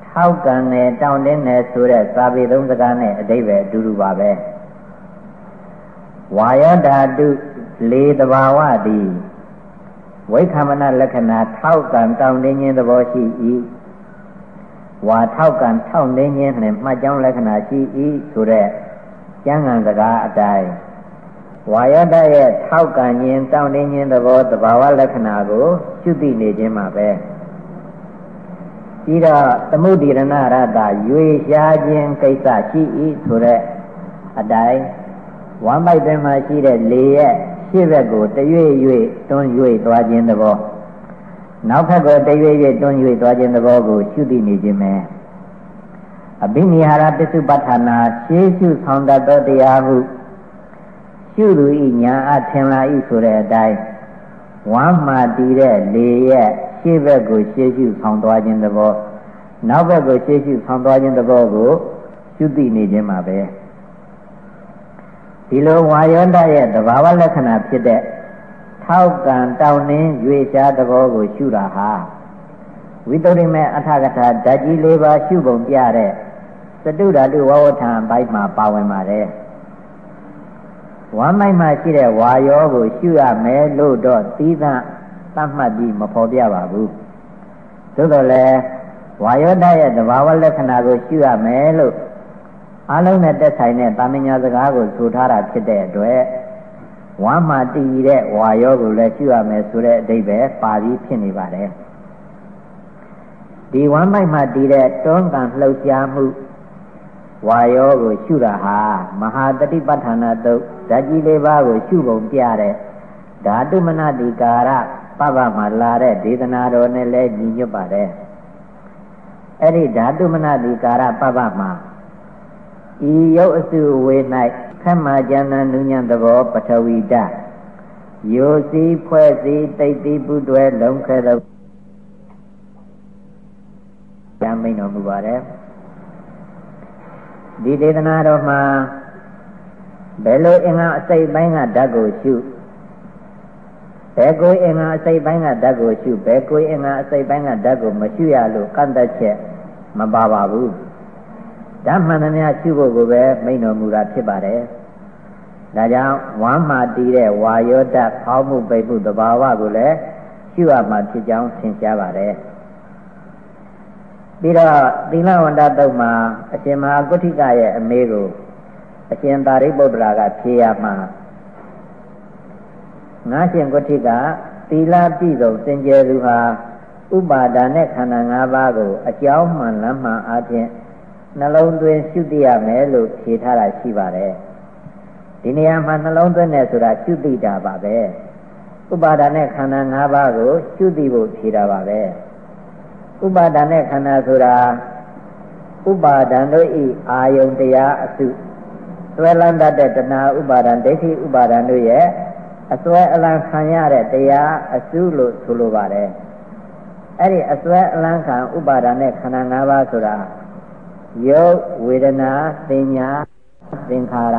ထောက်ကန်တယ်တောင်းတင်းတယ်ဆိုတဲ့စာပေသုံးစကားနဲ့အတိပ္ပယ်အတူတူပါပဲဝါယဓာတုလေတဘာဝသည်ဝိခမနလက္ခဏာထောက်ကန်တောင်းတင်းခြင်းသဘောရှိ၏ ဝါထောက်ကန်ထောက်တင်းခြင်းနဲ့မှတ်ကြောင်းလက္ခဏာရှိ၏ဆိုတဲ့ကျမ်းဂန်စကားအတိုင်းဝါယတရဲ့ထောက်ကန်ခြင်းတောင်းတင်းခြင်းသဘောတဘာဝလက္ခဏာကိုရှုသိနေခြင်းမှာပဲပြီးတော့သမုဒိရဏရတရွေရှားခြင်းကိစ္စရှိ၏ဆိုတဲ့အတိုင်းဝမ်းပိုက်တွင်မှာရှိတဲ့လေရဲ့ရှေ့ဘက်ကိုတရွေ့ရွေ့တွန်းရွေ့သွားခြင်းသဘော နောက်ဘက်ကိုတရွေ့ရွေ့တွန်းရွေ့သွားခြင်းသဘောကိုရှုသိနေခြင်းပဲအဘိနိဟာရပစ္စုပ္ပထာနာရှေးရှုဆောင်တတ်သောတရားဟုရှုသူဤညာအထင်လာဤဆိုတဲ့အတိုင်းဝမ်းမှတည်တဲ့လေရဲ့ရှေ့ဘက်ကိုရှေ့ရှုဆောင်သွားခြင်းသဘောနောက်ဘက်ကိုရှေ့ရှုဆောင်သွားခြင်းသဘောကိုရှုသိနေခြင်းမှာပဲဒီလိုဝါယောတရဲ့သဘာဝလက္ခဏာဖြစ်တဲ့ ထောက်ကံတောင်းနှင်းရွေရှားသဘောကိုရှုတာဟာဝိတ္တရိမေအထကထာဓာတ်ကြီး၄ပါးရှုပုံပြတဲ့သတုဓာတုဝဝထံဘိုက်မှာပါဝင်ပါတယ်ဝမ်းမိုက်မှာရှိတဲ့ဝါယောကိုရှုရမယ်လို့တော့သီးသန့်သတ်မှတ်ပြီးမဖော်ပြပါဘူးသို့တော်လည်းဝါယောတရဲ့သဘာဝလက္ခဏာကိုရှုရမယ်လို့အလုံးနဲ့တက်ဆိုင်တဲ့တာမညာစကားကိုဆိုထားတာဖြစ်တဲ့အတွက် ဝမ်းမှာတည်တဲ့ဝါယောကိုလည်းရှုရမယ်ဆိုတဲ့အဓိပ္ပာယ်ပါပြီးဖြစ်နေပါတယ်ဒီဝမ်းမိုက်မှာတည်တဲ့တွန်းကန်လှုပ်ရှားမှုဝါယောကိုရှုတာဟာမဟာတတိပဋ္ဌာနာတုတ်ဓာကြီးလေးပါးကိုရှုပုံပြတဲ့ဓာတုမနတိကာရပပမှာလာတဲ့ဒေသနာတော်နဲ့လည်းညီညွတ်ပါတယ်အဲ့ဒီဓာတုမနတိကာရပပမှာဤရုပ်အစုဝေ၌ ခမ္မာကျမ်းနုညံသဘောပထဝီတယိုစီဖွဲ့စီတိတ်တိပုတွဲလုံးခဲသောကျမ်းမိန်တော်မူပါတယ်ဒီဒေသနာတော်မှာဘယ်လိုအင်္ဂါအစိတ်ပိုင်းကဓာတ်ကိုရှုဘယ်ကိုအင်္ဂါအစိတ်ပိုင်းကဓာတ်ကိုရှုဘယ်ကိုအင်္ဂါအစိတ်ပိုင်းကဓာတ်ကိုမရှုရလို့ကန့်သက်ချက်မပါပါဘူး ဓမ္မန္တများရှုဖို့ကိုပဲမိန်တော်မူတာဖြစ်ပါတယ်ဒါကြောင့်ဝမ်းမာတည်တဲ့ဝါယောဓာတ်ဖောင်းမှုပိတ်မှုသဘာဝကိုလည်းရှုရမှာဖြစ်ကြောင်းသင်ရှားပါတယ်ပြီးတော့သီလဝန္တတုတ်မှာအရှင်မဟာကုဋ္ဌိကရဲ့အမေကိုအရှင်သာရိပုတ္တရာကဖြေရမှာငါရှင်ကုဋ္ဌိကသီလပြည့်စုံစင်ကြယ်သူဟာဥပါဒာနဲ့ခန္ဓာ၅ပါးကိုအကြောင်းမှန်လမ်းမှန်အားဖြင့် နှလုံးသွင်းရှုသိရမယ်လို့ဖြေထားတာရှိပါတယ်ဒီနေရာမှာနှလုံးသွင်းတယ်ဆိုတာရှုသိတာပါပဲဥပါဒာနဲ့ခန္ဓာ၅ပါးကိုရှုသိဖို့ဖြေတာပါပဲဥပါဒာနဲ့ခန္ဓာဆိုတာဥပါဒံတို့ဤအာယုန်တရားအစုသွဲလန်းတတ်တဲ့တဏှာဥပါဒံဒိဋ္ဌိဥပါဒံတို့ရဲ့အစွဲအလံခံရတဲ့တရားအစုလို့ဆိုလိုပါတယ်အဲ့ဒီအစွဲအလံခံဥပါဒံနဲ့ခန္ဓာ၅ပါးဆိုတာ ယုတ်ဝေဒနာသင်ညာသင်္ခါရ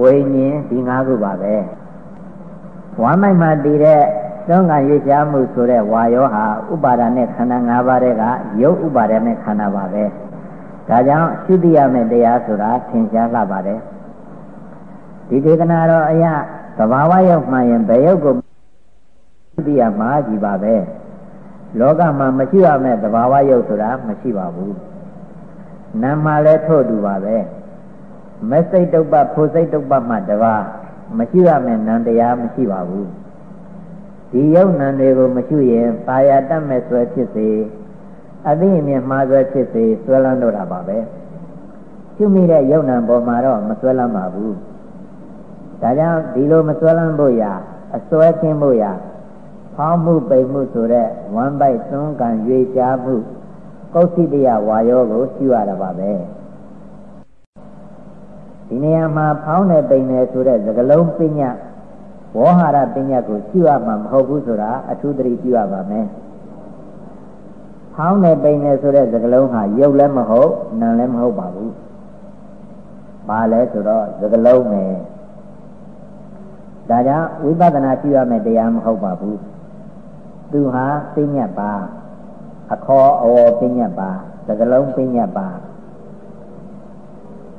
ဝိညာဉ်ဒီ၅ခုပါပဲဝမ်းမိုက်မှာတည်တဲ့သုံးကံရွေးချမှုဆိုတဲ့ဝါယောဟာဥပါဒာနဲ့ခန္ဓာ၅ပါးတဲ့ကယုတ်ဥပါဒာနဲ့ခန္ဓာပါပဲဒါကြောင့်ရှုတိရမယ့်တရားဆိုတာထင်ရှားလှပါတယ်ဒီဒေသနာတော်အရာသဘာဝယုတ်မှရင်ဘယ်ယုတ်ကိုရှုတိရမှာကြီးပါပဲ လောကမှာမရှိရမယ့်သဘာဝယုတ်ဆိုတာမရှိပါဘူးနာမလည်းထို့တူပါပဲမစိတ်တုပ္ပဖို့စိတ်တုပ္ပမှတပါမရှိရမယ့်နံတရားမရှိပါဘူးဒီယုတ်နံတွေကိုမရှိရင်ပါရတတ်မဲ့ဆွဲဖြစ်စေအသိအမြင်မှားဆွဲဖြစ်စေဆွဲလန်းတော့တာပါပဲရှုမိတဲ့ယုတ်နံပေါ်မှာတော့မဆွဲလန်းပါဘူးဒါကြောင့်ဒီလိုမဆွဲလန်းဖို့ရာအစွဲခြင်းဖို့ရာ ဖောင်းမှုပိန်မှုဆိုတဲ့ဝမ်းပိုက်သွန်းကံရွေချားမှုကုသိတယဝါယောကိုရှုရတာပါပဲဒီနေရာမှာဖောင်းတဲ့ပိန်တယ်ဆိုတဲ့သကလုံးပညာဝေါဟာရပညာကိုရှုရမှာမဟုတ်ဘူးဆိုတာအထူးသတိပြုရပါမယ်ဖောင်းတဲ့ပိန်တယ်ဆိုတဲ့သကလုံးဟာရုပ်လည်းမဟုတ်နာမ်လည်းမဟုတ်ပါဘူးဘာလဲဆိုတော့သကလုံးပဲဒါကြောင့်ဝိပဿနာပြုရမယ့်တရားမဟုတ်ပါဘူး သူဟာပညာပါအခေါ်အဝေါ်ပညာပါသကလုံးပညာပါ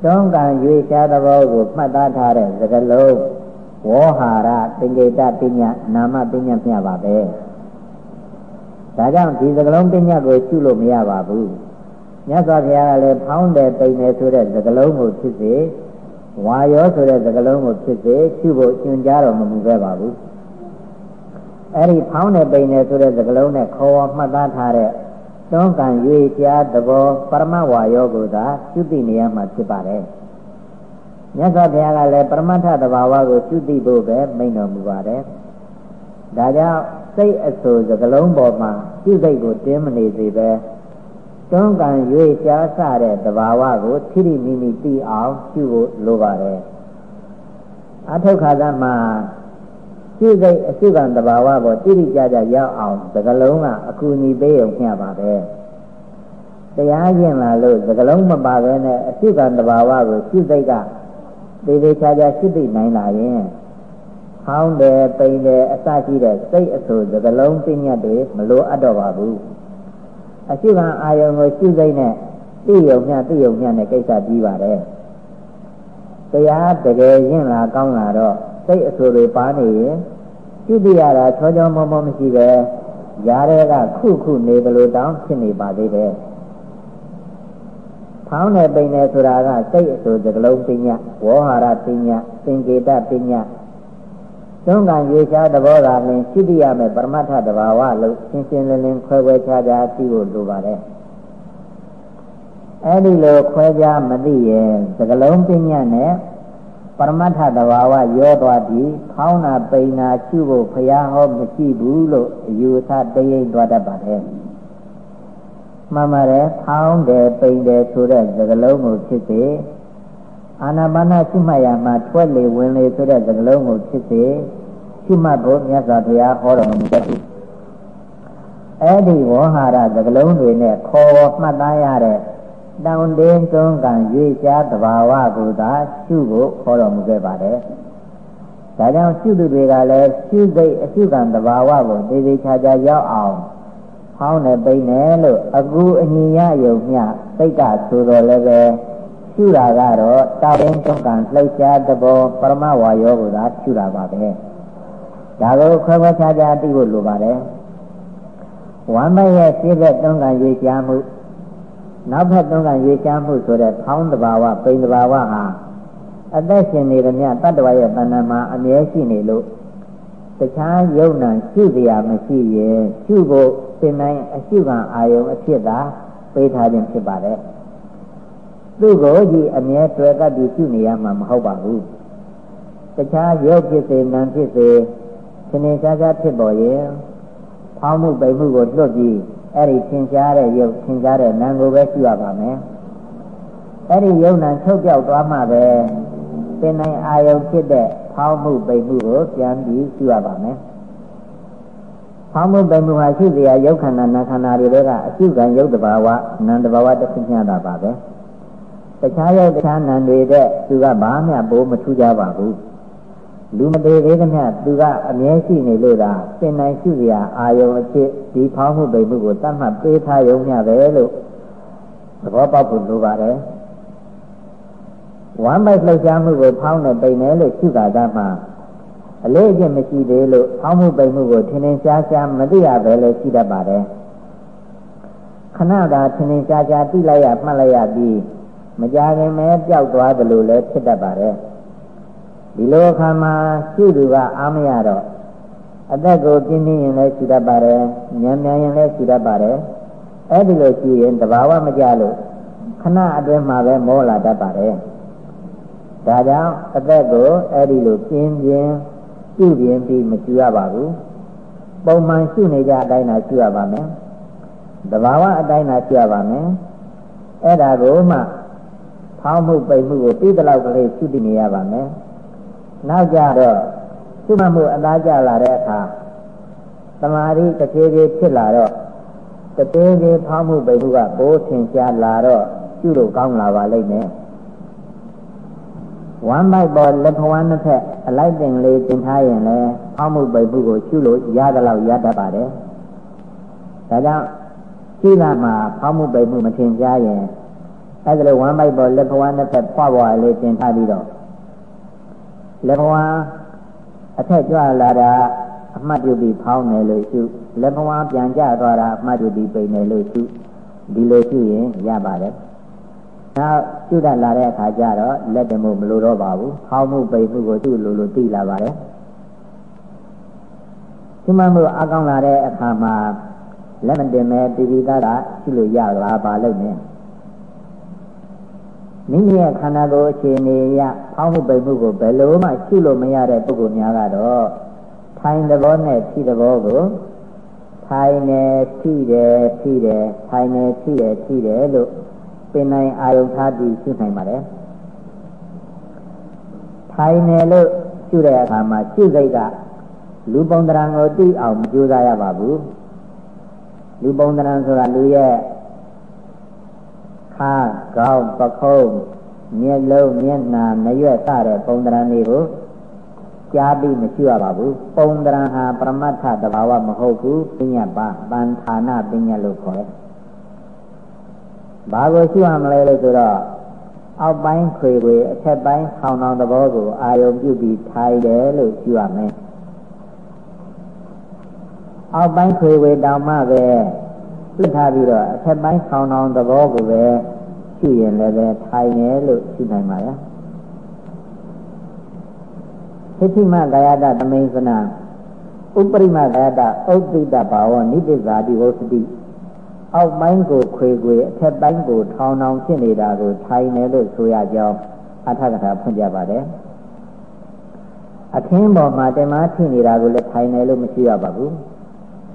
တုံးကံရွေရှားသဘောကိုမှတ်သားထားတဲ့သကလုံးဝေါဟာရပဉ္စေတပညာနာမပညာမျှပါပဲဒါကြောင့်ဒီသကလုံးပညာကိုရှုလို့မရပါဘူးမြတ်စွာဘုရားကလည်းဖောင်းတယ်ပိန်တယ်ဆိုတဲ့သကလုံးကိုဖြစ်စေဝါရောဆိုတဲ့သကလုံးကိုဖြစ်စေရှုဖို့ညွှန်ကြားတော်မမူခဲ့ပါဘူး အဲ့ဒီဖောင်းတယ်ပိန်တယ်ဆိုတဲ့သကလုံးနဲ့ခေါ်မှတ်သားထားတဲ့တွန်းကန်ရွေကြားသဘောပရမဝါယောကိုသာရှုသိနေရမှာဖြစ်ပါတယ်မြတ်စွာဘုရားကလည်းပရမတ္ထသဘာဝကိုရှုသိဖို့ပဲမိန့်တော်မူပါတယ်ဒါကြောင့်စိတ်အဆူစကလုံးပေါ်မှာရှုစိတ်ကိုတင်းမနေစေပဲတွန်းကန်ရွေရှားဆတဲ့သဘာဝကိုထိထိမိမိသိအောင်ရှုဖို့လိုပါတယ်အထုခါသမှာ ရှုစိတ်အရှုခံသဘာဝပေါ်တိတိကျကျရောက်အောင်စကလုံးကအကူအညီပေးုံမျှပါပဲတရားကျင့်လာလို့စကလုံးမပါဘဲနဲ့အရှုခံသဘာဝကိုရှုစိတ်ကသေသေးချာချာရှုသိနိုင်လာရင်ဟောင်းတယ်ပိန်တယ်အစရှိတဲ့စိတ်အဆူစကလုံးပညာတွေမလိုအပ်တော့ပါဘူးအရှုခံအာယုံကိုရှုစိတ်နဲ့သိယုံမျှသိယုံမျှနဲ့ကိစ္စပြီးပါတယ်တရားတကယ်ရင့်လာကောင်းလာတော့ စိတ်အဆူတွေပါနေရင်ပြုတိရတာချောချောမောမောမရှိပဲရားတဲ့ကခုခုနေဘလို့တောင်းဖြစ်နေပါသေးတယ်ဖောင်းတဲ့ပိန်တယ်ဆိုတာကစိတ်အဆူစကလုံးပညာဝေါဟာရပညာသင်္ကေတပညာသုံးကံရေရှားသဘောသာလင်ရှိတိရမယ်ပရမတ္ထတဘာဝလို့ရှင်းရှင်းလင်းလင်းခွဲခွဲခြားခြားသိဖို့လိုပါတယ်အဲ့ဒီလိုခွဲခြားမသိရင်စကလုံးပညာနဲ့ ပရမတ္ထတဘာဝရောသွားပြီးဖောင်းနာပိန်နာရှုဖို့ဖရာဟောမရှိဘူးလို့အယူဆတရိပ်သွားတတ်ပါတယ်မှန်ပါတယ်ဖောင်းတယ်ပိန်တယ်ဆိုတဲ့စကလုံးကိုဖြစ်စေအာနာပါနရှိမှတ်ရမှာထွက်လေဝင်လေဆိုတဲ့စကလုံးကိုဖြစ်စေရှိမှတ်ဖို့မြတ်စွာဘုရားဟောတော်မူတတ်ဘူးအဲ့ဒီဝေါဟာရစကလုံးတွေနဲ့ခေါ်မှတ်သားရတဲ့ တောင်တင်းသုံးကံရွေရှားတဘာဝကိုသာရှုဖို့ခေါ်တော်မူခဲ့ပါတယ်။ဒါကြောင့်ရှုသူတွေကလည်းရှုစိတ်အရှုကံတဘာဝကိုသေသေးချာချာရောက်အောင်ဟောင်းနဲ့ပိနေလို့အကူအညီရယုံမျှစိတ်ကဆိုတော်လည်းပဲရှုတာကတော့တောင်တင်းသုံးကံလှုပ်ရှားတဘောပရမဝါယောကိုသာရှုတာပါပဲ။ဒါကိုခွဲခွဲခြားခြားသိဖို့လိုပါတယ်။ဝဝမ်းမိုက်ရဲ့ရှေ့ဘက်သုံးကံရွေးချမှု နောက်ဘက်သုံးကံရွေးချမှုဆိုတဲ့ဖောင်းတဘာဝပိန်တဘာဝဟာအသက်ရှင်နေသမျှတတ္တဝရဲ့တဏ္ဍာမှာအမြဲရှိနေလို့တခြားယုံနံရှုစရာမရှိရင်ရှုဖို့သင်တိုင်းအရှုခံအာယုံအဖြစ်သာပေးထားခြင်းဖြစ်ပါတယ်သူ့ကိုကြီးအမြဲတွေ့ကပ်ပြီးရှုနေရမှာမဟုတ်ပါဘူးတခြားရုပ်ဖြစ်စေနာမ်ဖြစ်စေသင်္နေရှားရှားဖြစ်ပေါ်ရင်ဖောင်းမှုပိန်မှုကိုလွတ်ပြီး အဲ့ဒီသင်ရှားတဲ့ယုတ်သင်ရှားတဲ့နာမ်ကိုပဲရှိရပါမယ်အဲ့ဒီယုံနာချုပ်ပြောက်သွားမှပဲသင်နိုင်အာယုဖြစ်တဲ့ဖောင်းမှုပိန်မှုကိုပြန်ပြီးရှိရပါမယ်ဖောင်းမှုပိန်မှုဟာရှိစရာယုတ်ခန္ဓာနာခန္ဓာတွေကအရှိကံယုတ်တဘာဝနာမ်တဘာဝတစ်ခုမျှတာပါပဲတခြားယုတ်တခြားနာမ်တွေတဲ့သူကဘာမှဘိုးမထူးကြပါဘူး လူမသေးသေးသမျှသူကအမြဲရှိနေလို့သာသင်နိုင်ရှိစရာအာယုံအဖြစ်ဒီဖောင်းမှုပိန်မှုကိုတတ်မှတ်ပေးထားရုံမျှပဲလို့သဘောပေါက်ဖို့လိုပါတယ်ဝမ်းပိုက်လှုပ်ရှားမှုကိုဖောင်းနေပိန်နေလို့ရှိတာကမှအလေးအကျင့်မရှိသေးလို့ဖောင်းမှုပိန်မှုကိုထင်ထင်ရှားရှားမသိရပဲလို့ရှိတတ်ပါတယ်ခဏသာထင်ထင်ရှားရှားသိလိုက်ရမှတ်လိုက်ရပြီးမကြခင်မဲပျောက်သွားတယ်လို့လည်းဖြစ်တတ်ပါတယ် ဒီလိုအခါမှာရှိသူကအားမရတော့အသက်ကိုပြင်းပြင်းရင်လည်းရှိတတ်ပါတယ်ဉာဏ်မြန်ရင်လည်းရှိတတ်ပါတယ်အဲ့ဒီလိုရှိရင်တဘာဝမကြလို့ခဏအတွင်းမှာပဲမောလာတတ်ပါတယ်ဒါကြောင့်အသက်ကိုအဲ့ဒီလိုပြင်းပြင်းပြုပြင်ပြီးမကျူရပါဘူးပုံမှန်ရှုနေကြအတိုင်းသာရှုရပါမယ်တဘာဝအတိုင်းသာရှုရပါမယ်အဲ့ဒါကိုမှဖောင်းမှုပိတ်မှုကိုပြီးတဲ့လောက်ကလေးရှုတည်နေရပါမယ် နောက်ကြတော့ရှုမှတ်မှုအသားကျလာတဲ့အခါသမာဓိတစ်ဖြည်းဖြည်းဖြစ်လာတော့တသေးသေးဖောင်းမှုပိတ်မှုကဘိုးထင်ရှားလာတော့ရှုလို့ကောင်းလာပါလိမ့်မယ်ဝမ်းပိုက်ပေါ်လက်ဖဝမ်းနှစ်ဖက်အလိုက်တင်လေးတင်ထားရင်လည်းဖောင်းမှုပိတ်မှုကိုရှုလို့ရသလောက်ရတတ်ပါတယ်ဒါကြောင့်ရှိလာမှာဖောင်းမှုပိတ်မှုမထင်ရှားရင်အဲ့ဒါလိုဝမ်းပိုက်ပေါ်လက်ဖဝမ်းနှစ်ဖက်ဖွားဖွားလေးတင်ထားပြီးတော့ လက်ဘဝအထက်ကြွလာတာအမှတ်ပြုပြီးဖောင်းတယ်လို့ရှုလက်ဘဝပြန်ကျသွားတာအမှတ်ပြုပြီးပိန်တယ်လို့ရှုဒီလိုရှုရင်ရပါတယ်နောက်ရှုတတ်လာတဲ့အခါကျတော့လက်တမှုမလိုတော့ပါဘူးဖောင်းမှုပိန်မှုကိုသူ့လိုလိုသိလာပါတယ်ဒီမှမှုအကောင်းလာတဲ့အခါမှာလက်မတင်မဲ့တည်တည်သားတာရှုလို့ရလာပါလိမ့်မယ် မိမိရဲ့ခန္ဓာကိုယ်အခြေအနေအရဖောင်းမှုပိတ်မှုကိုဘယ်လိုမှရှုလို့မရတဲ့ပုဂ္ဂိုလ်များကတော့ထိုင်သဘောနဲ့ဖြီးသဘောကိုထိုင်နေဖြီးတယ်ဖြီးတယ်ထိုင်နေဖြီးတယ်ဖြီးတယ်လို့ပင်နိုင်အာယုထားပြီးရှုနိုင်ပါတယ်ထိုင်နေလို့ရှုတဲ့အခါမှာရှုစိတ်ကလူပုံတရံကိုသိအောင်မကြိုးစားရပါဘူးလူပုံတရံဆိုတာလူရဲ့ ခါကောင်းပခုံးမျက်လုံးမျက်နှာမရွက်စတဲ့ပုံတရံတွေကိုကြားပြီးမရှိရပါဘူးပုံတရံဟာပရမတ္ထတဘာဝမဟုတ်ဘူးပညာပါပန်ဌာနပညာလို့ခေါ်တယ်ဘာကိုရှိရမလဲလို့ဆိုတော့အောက်ပိုင်းခွေခွေအထက်ပိုင်းဆောင်းဆောင်သဘောကိုအာယုံပြုပြီးထိုင်တယ်လို့ရှိရမယ်အောက်ပိုင်းခွေခွေတောင်မှပဲ ပြထားပြီးတော့အထက်ပိုင်းဆောင်းဆောင်သဘောကိုပဲရှိရင်လည်းပဲထိုင်တယ်လို့ရှိနိုင်ပါရဲ့သတိမကာယတသမိန်စနာဥပရိမကာယတဥဒ္ဒိတဘာဝနိတိဇာတိဝုစတိအောက်ပိုင်းကိုခွေခွေအထက်ပိုင်းကိုထောင်ထောင်ဖြစ်နေတာကိုထိုင်တယ်လို့ဆိုရကြောင်းအထကထာဖွင့်ပြပါတယ်အခင်းပေါ်မှာတမထိနေတာကိုလည်းထိုင်တယ်လို့မရှိရပါဘူး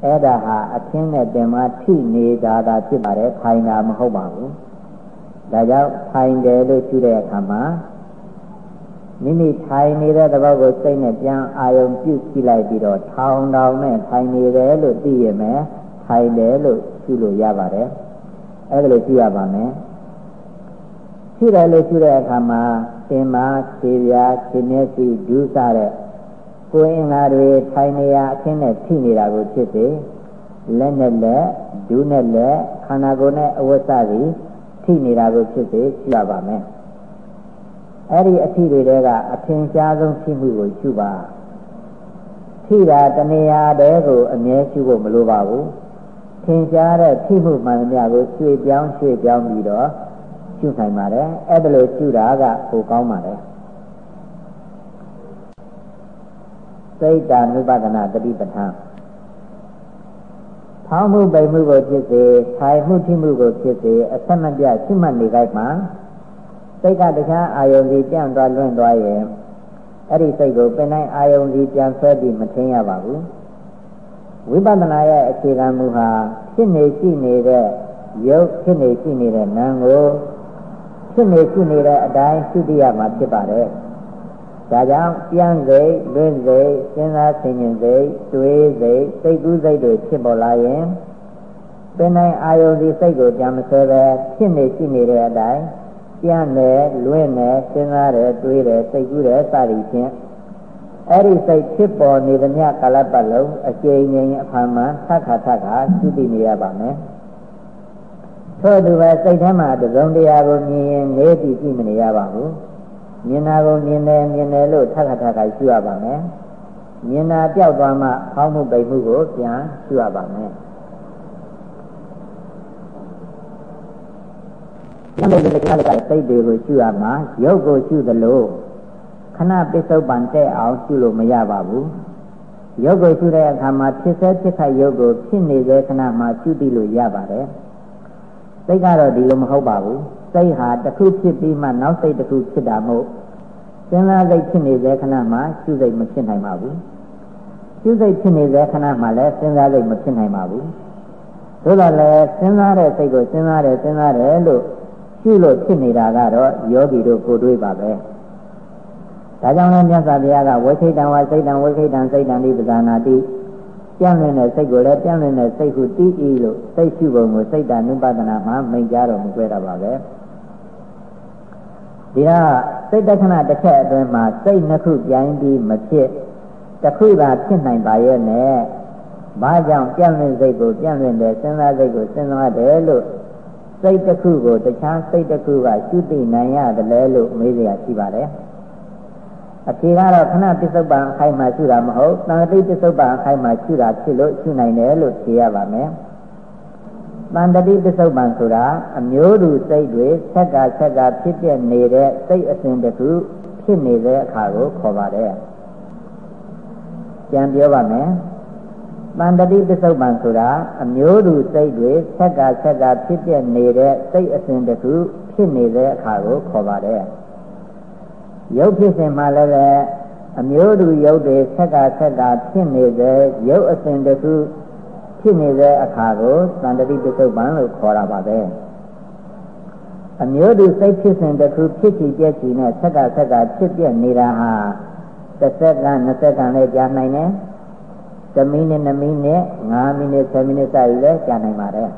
အဲ့ဒါဟာအခင်းနဲ့တင်မထိနေတာသာဖြစ်ပါတယ်ထိုင်တာမဟုတ်ပါဘူးဒါကြောင့်ထိုင်တယ်လို့ရှုတဲ့အခါမှာမိမိထိုင်နေတဲ့သဘောကိုစိတ်နဲ့ပြန်အာယုံပြုကြည့်လိုက်ပြီးတော့ထောင်ထောင်နဲ့ထိုင်နေတယ်လို့သိရမယ်ထိုင်တယ်လို့ရှုလို့ရပါတယ်အဲ့ဒါလို့ရှုရပါမယ်ရှုတယ်လို့ရှုတဲ့အခါမှာသင်္မာခြေပြားခြေမျက်စိဒူးစားတဲ့ ကိုယ်အင်္ဂါတွေထိုင်နေရအခင်းနဲ့ထိနေတာကိုဖြစ်စေလက်နဲ့လက်ဒူးနဲ့လက်ခန္ဓာကိုယ်နဲ့အဝတ်စသည်ထိနေတာကိုဖြစ်စေရှိရပါမယ်အဲ့ဒီအထိတွေတဲကအထင်ရှားဆုံးရှိမှုကိုရှုပါထိတာတဏှာတဲကိုအမြဲရှုဖို့မလိုပါဘူးထင်ရှားတဲ့ဖြစ်မှုမှန်သမျှကိုရွှေ့ပြောင်းရွှေ့ပြောင်းပြီးတော့ရှုနိုင်ပါတယ်အဲ့ဒါလို့ရှုတာကပိုကောင်းပါတယ် စိတ်တာနုပဒနာတတိပဋ္ဌာန်ဖောင်းမှုပိန်မှုကိုဖြစ်စေထိုင်မှုထိမှုကိုဖြစ်စေအဆက်မပြတ်ရှိမှတ်နေကြမှာစိတ်ကတခြားအာယုန်ကြီးပြန့်သွားလွင့်သွားရင်အဲ့ဒီစိတ်ကိုပင်တိုင်းအာယုန်ကြီးပြန်ဆွဲပြီးမထင်ရပါဘူးဝိပဿနာရဲ့အခြေခံမူဟာဖြစ်နေရှိနေတဲ့ရုပ်ဖြစ်နေရှိနေတဲ့နာမ်ကိုဖြစ်နေရှိနေတဲ့အတိုင်းသုတိယမှာဖြစ်ပါတယ် ဒါကြောင့်ပြန်စိတ်လွင့်စိတ်စဉ်းစားဆင်ခြင်စိတ်တွေးစိတ်စိတ်ကူးစိတ်တွေဖြစ်ပေါ်လာရင်ပင်တိုင်းအာယုန်ဒီစိတ်ကိုပြန်မဆွဲပဲဖြစ်နေရှိနေတဲ့အတိုင်းပြန်တယ်လွင့်တယ်စဉ်းစားတယ်တွေးတယ်စိတ်ကူးတယ်စသည်ဖြင့်အဲ့ဒီစိတ်ဖြစ်ပေါ်နေသမျှကာလပတ်လုံးအကျဉ်းငြိမ်အဖန်မှသက္ခါသက္ခါရှိသိနေရပါမယ်ထို့သူပဲစိတ်ထဲမှာတစုံတရာကိုမြင်ရင်နေတည်ကြည့်မနေရပါဘူး မြင်တာကိုမြင်တယ်မြင်တယ်လို့ထပ်ခါထပ်ခါရှုရပါမယ်မြင်တာပြောက်သွားမှဖောင်းမှုပိတ်မှုကိုပြန်ရှုရပါမယ်ညနေဒီကခါကစိတ်တွေကိုရှုရမှာရုပ်ကိုရှုသလိုခဏပစ္စုပန်တဲ့အောင်ရှုလို့မရပါဘူးရုပ်ကိုရှုတဲ့အခါမှာဖြစ်စေဖြစ်ခိုက်ရုပ်ကိုဖြစ်နေတဲ့ခဏမှာရှုပြီးလို့ရပါတယ်စိတ်ကတော့ဒီလိုမဟုတ်ပါဘူး စိတ်ဟာတစ်ခုဖြစ်ပြီးမှနောက်စိတ်တစ်ခုဖြစ်တာမို့စဉ်းစားစိတ်ဖြစ်နေတဲ့ခဏမှာရှုစိတ်မဖြစ်နိုင်ပါဘူးရှုစိတ်ဖြစ်နေတဲ့ခဏမှာလည်းစဉ်းစားစိတ်မဖြစ်နိုင်ပါဘူးသို့တော်လည်းစဉ်းစားတဲ့စိတ်ကိုစဉ်းစားတယ်စဉ်းစားတယ်လို့ရှုလို့ဖြစ်နေတာကတော့ယောဂီတို့ကိုတွေးပါပဲဒါကြောင့်လည်းမြတ်စွာဘုရားကဝိခိတံဝစိတ်တံဝိခိတံစိတ်တံဒီပဇာနာတိပြန်လည်တဲ့စိတ်ကိုလည်းပြန်လည်တဲ့စိတ်ဟုတီးဤလို့စိတ်ရှုပုံကိုစိတ်တ ानु ပဒနာမှာမိန်ကြားတော်မူကြတာပါပဲ ဒီတော့စိတ်တခဏတစ်ချက်အတွင်းမှာစိတ်နှစ်ခုပြိုင်ပြီးမဖြစ်တစ်ခုသာဖြစ်နိုင်ပါရဲ့နဲ့ဘာကြောင့်ပြန်လည်စိတ်ကိုပြန်လည်တဲ့စဉ်းစားစိတ်ကိုစဉ်းစားတယ်လို့စိတ်တစ်ခုကိုတခြားစိတ်တစ်ခုကရှုသိနိုင်ရတယ်လို့မေးစရာရှိပါတယ်အဖြေကတော့ခဏပစ္စုပန်အခိုက်မှာရှုတာမဟုတ်တန်တိပစ္စုပန်အခိုက်မှာရှုတာဖြစ်လို့ရှုနိုင်တယ်လို့ဖြေရပါမယ် တန်တိပစ္စုပန်ဆိုတာအမျိုးတူစိတ်တွေဆက်ကဆက်ကဖြစ်ပြနေတဲ့စိတ်အစဉ်တစ်ခုဖြစ်နေတဲ့အခါကိုခေါ်ပါတယ်ပြန်ပြောပါမယ်တန်တိပစ္စုပန်ဆိုတာအမျိုးတူစိတ်တွေဆက်ကဆက်ကဖြစ်ပြနေတဲ့စိတ်အစဉ်တစ်ခုဖြစ်နေတဲ့အခါကိုခေါ်ပါတယ်ရုပ်ဖြစ်စဉ်မှာလည်းပဲအမျိုးတူရုပ်တွေဆက်ကဆက်ကဖြစ်နေတဲ့ရုပ်အစဉ်တစ်ခု ဖြစ်နေတဲ့အခါကိုသန္တတိပစ္စုပန်လို့ခေါ်တာပါပဲအမျိုးတူစိတ်ဖြစ်စဉ်တစ်ခုဖြစ်ချီပြည့်ချီနဲ့ဆက်ကဆက်ကဖြစ်ပြနေတာဟာတစ်စက္ကန့်နှစ်စက္ကန့်လည်းကြာနိုင်တယ်10မိနစ်2မိနစ်5မိနစ်10မိနစ်စသည်လည်းကြာနိုင်ပါတယ်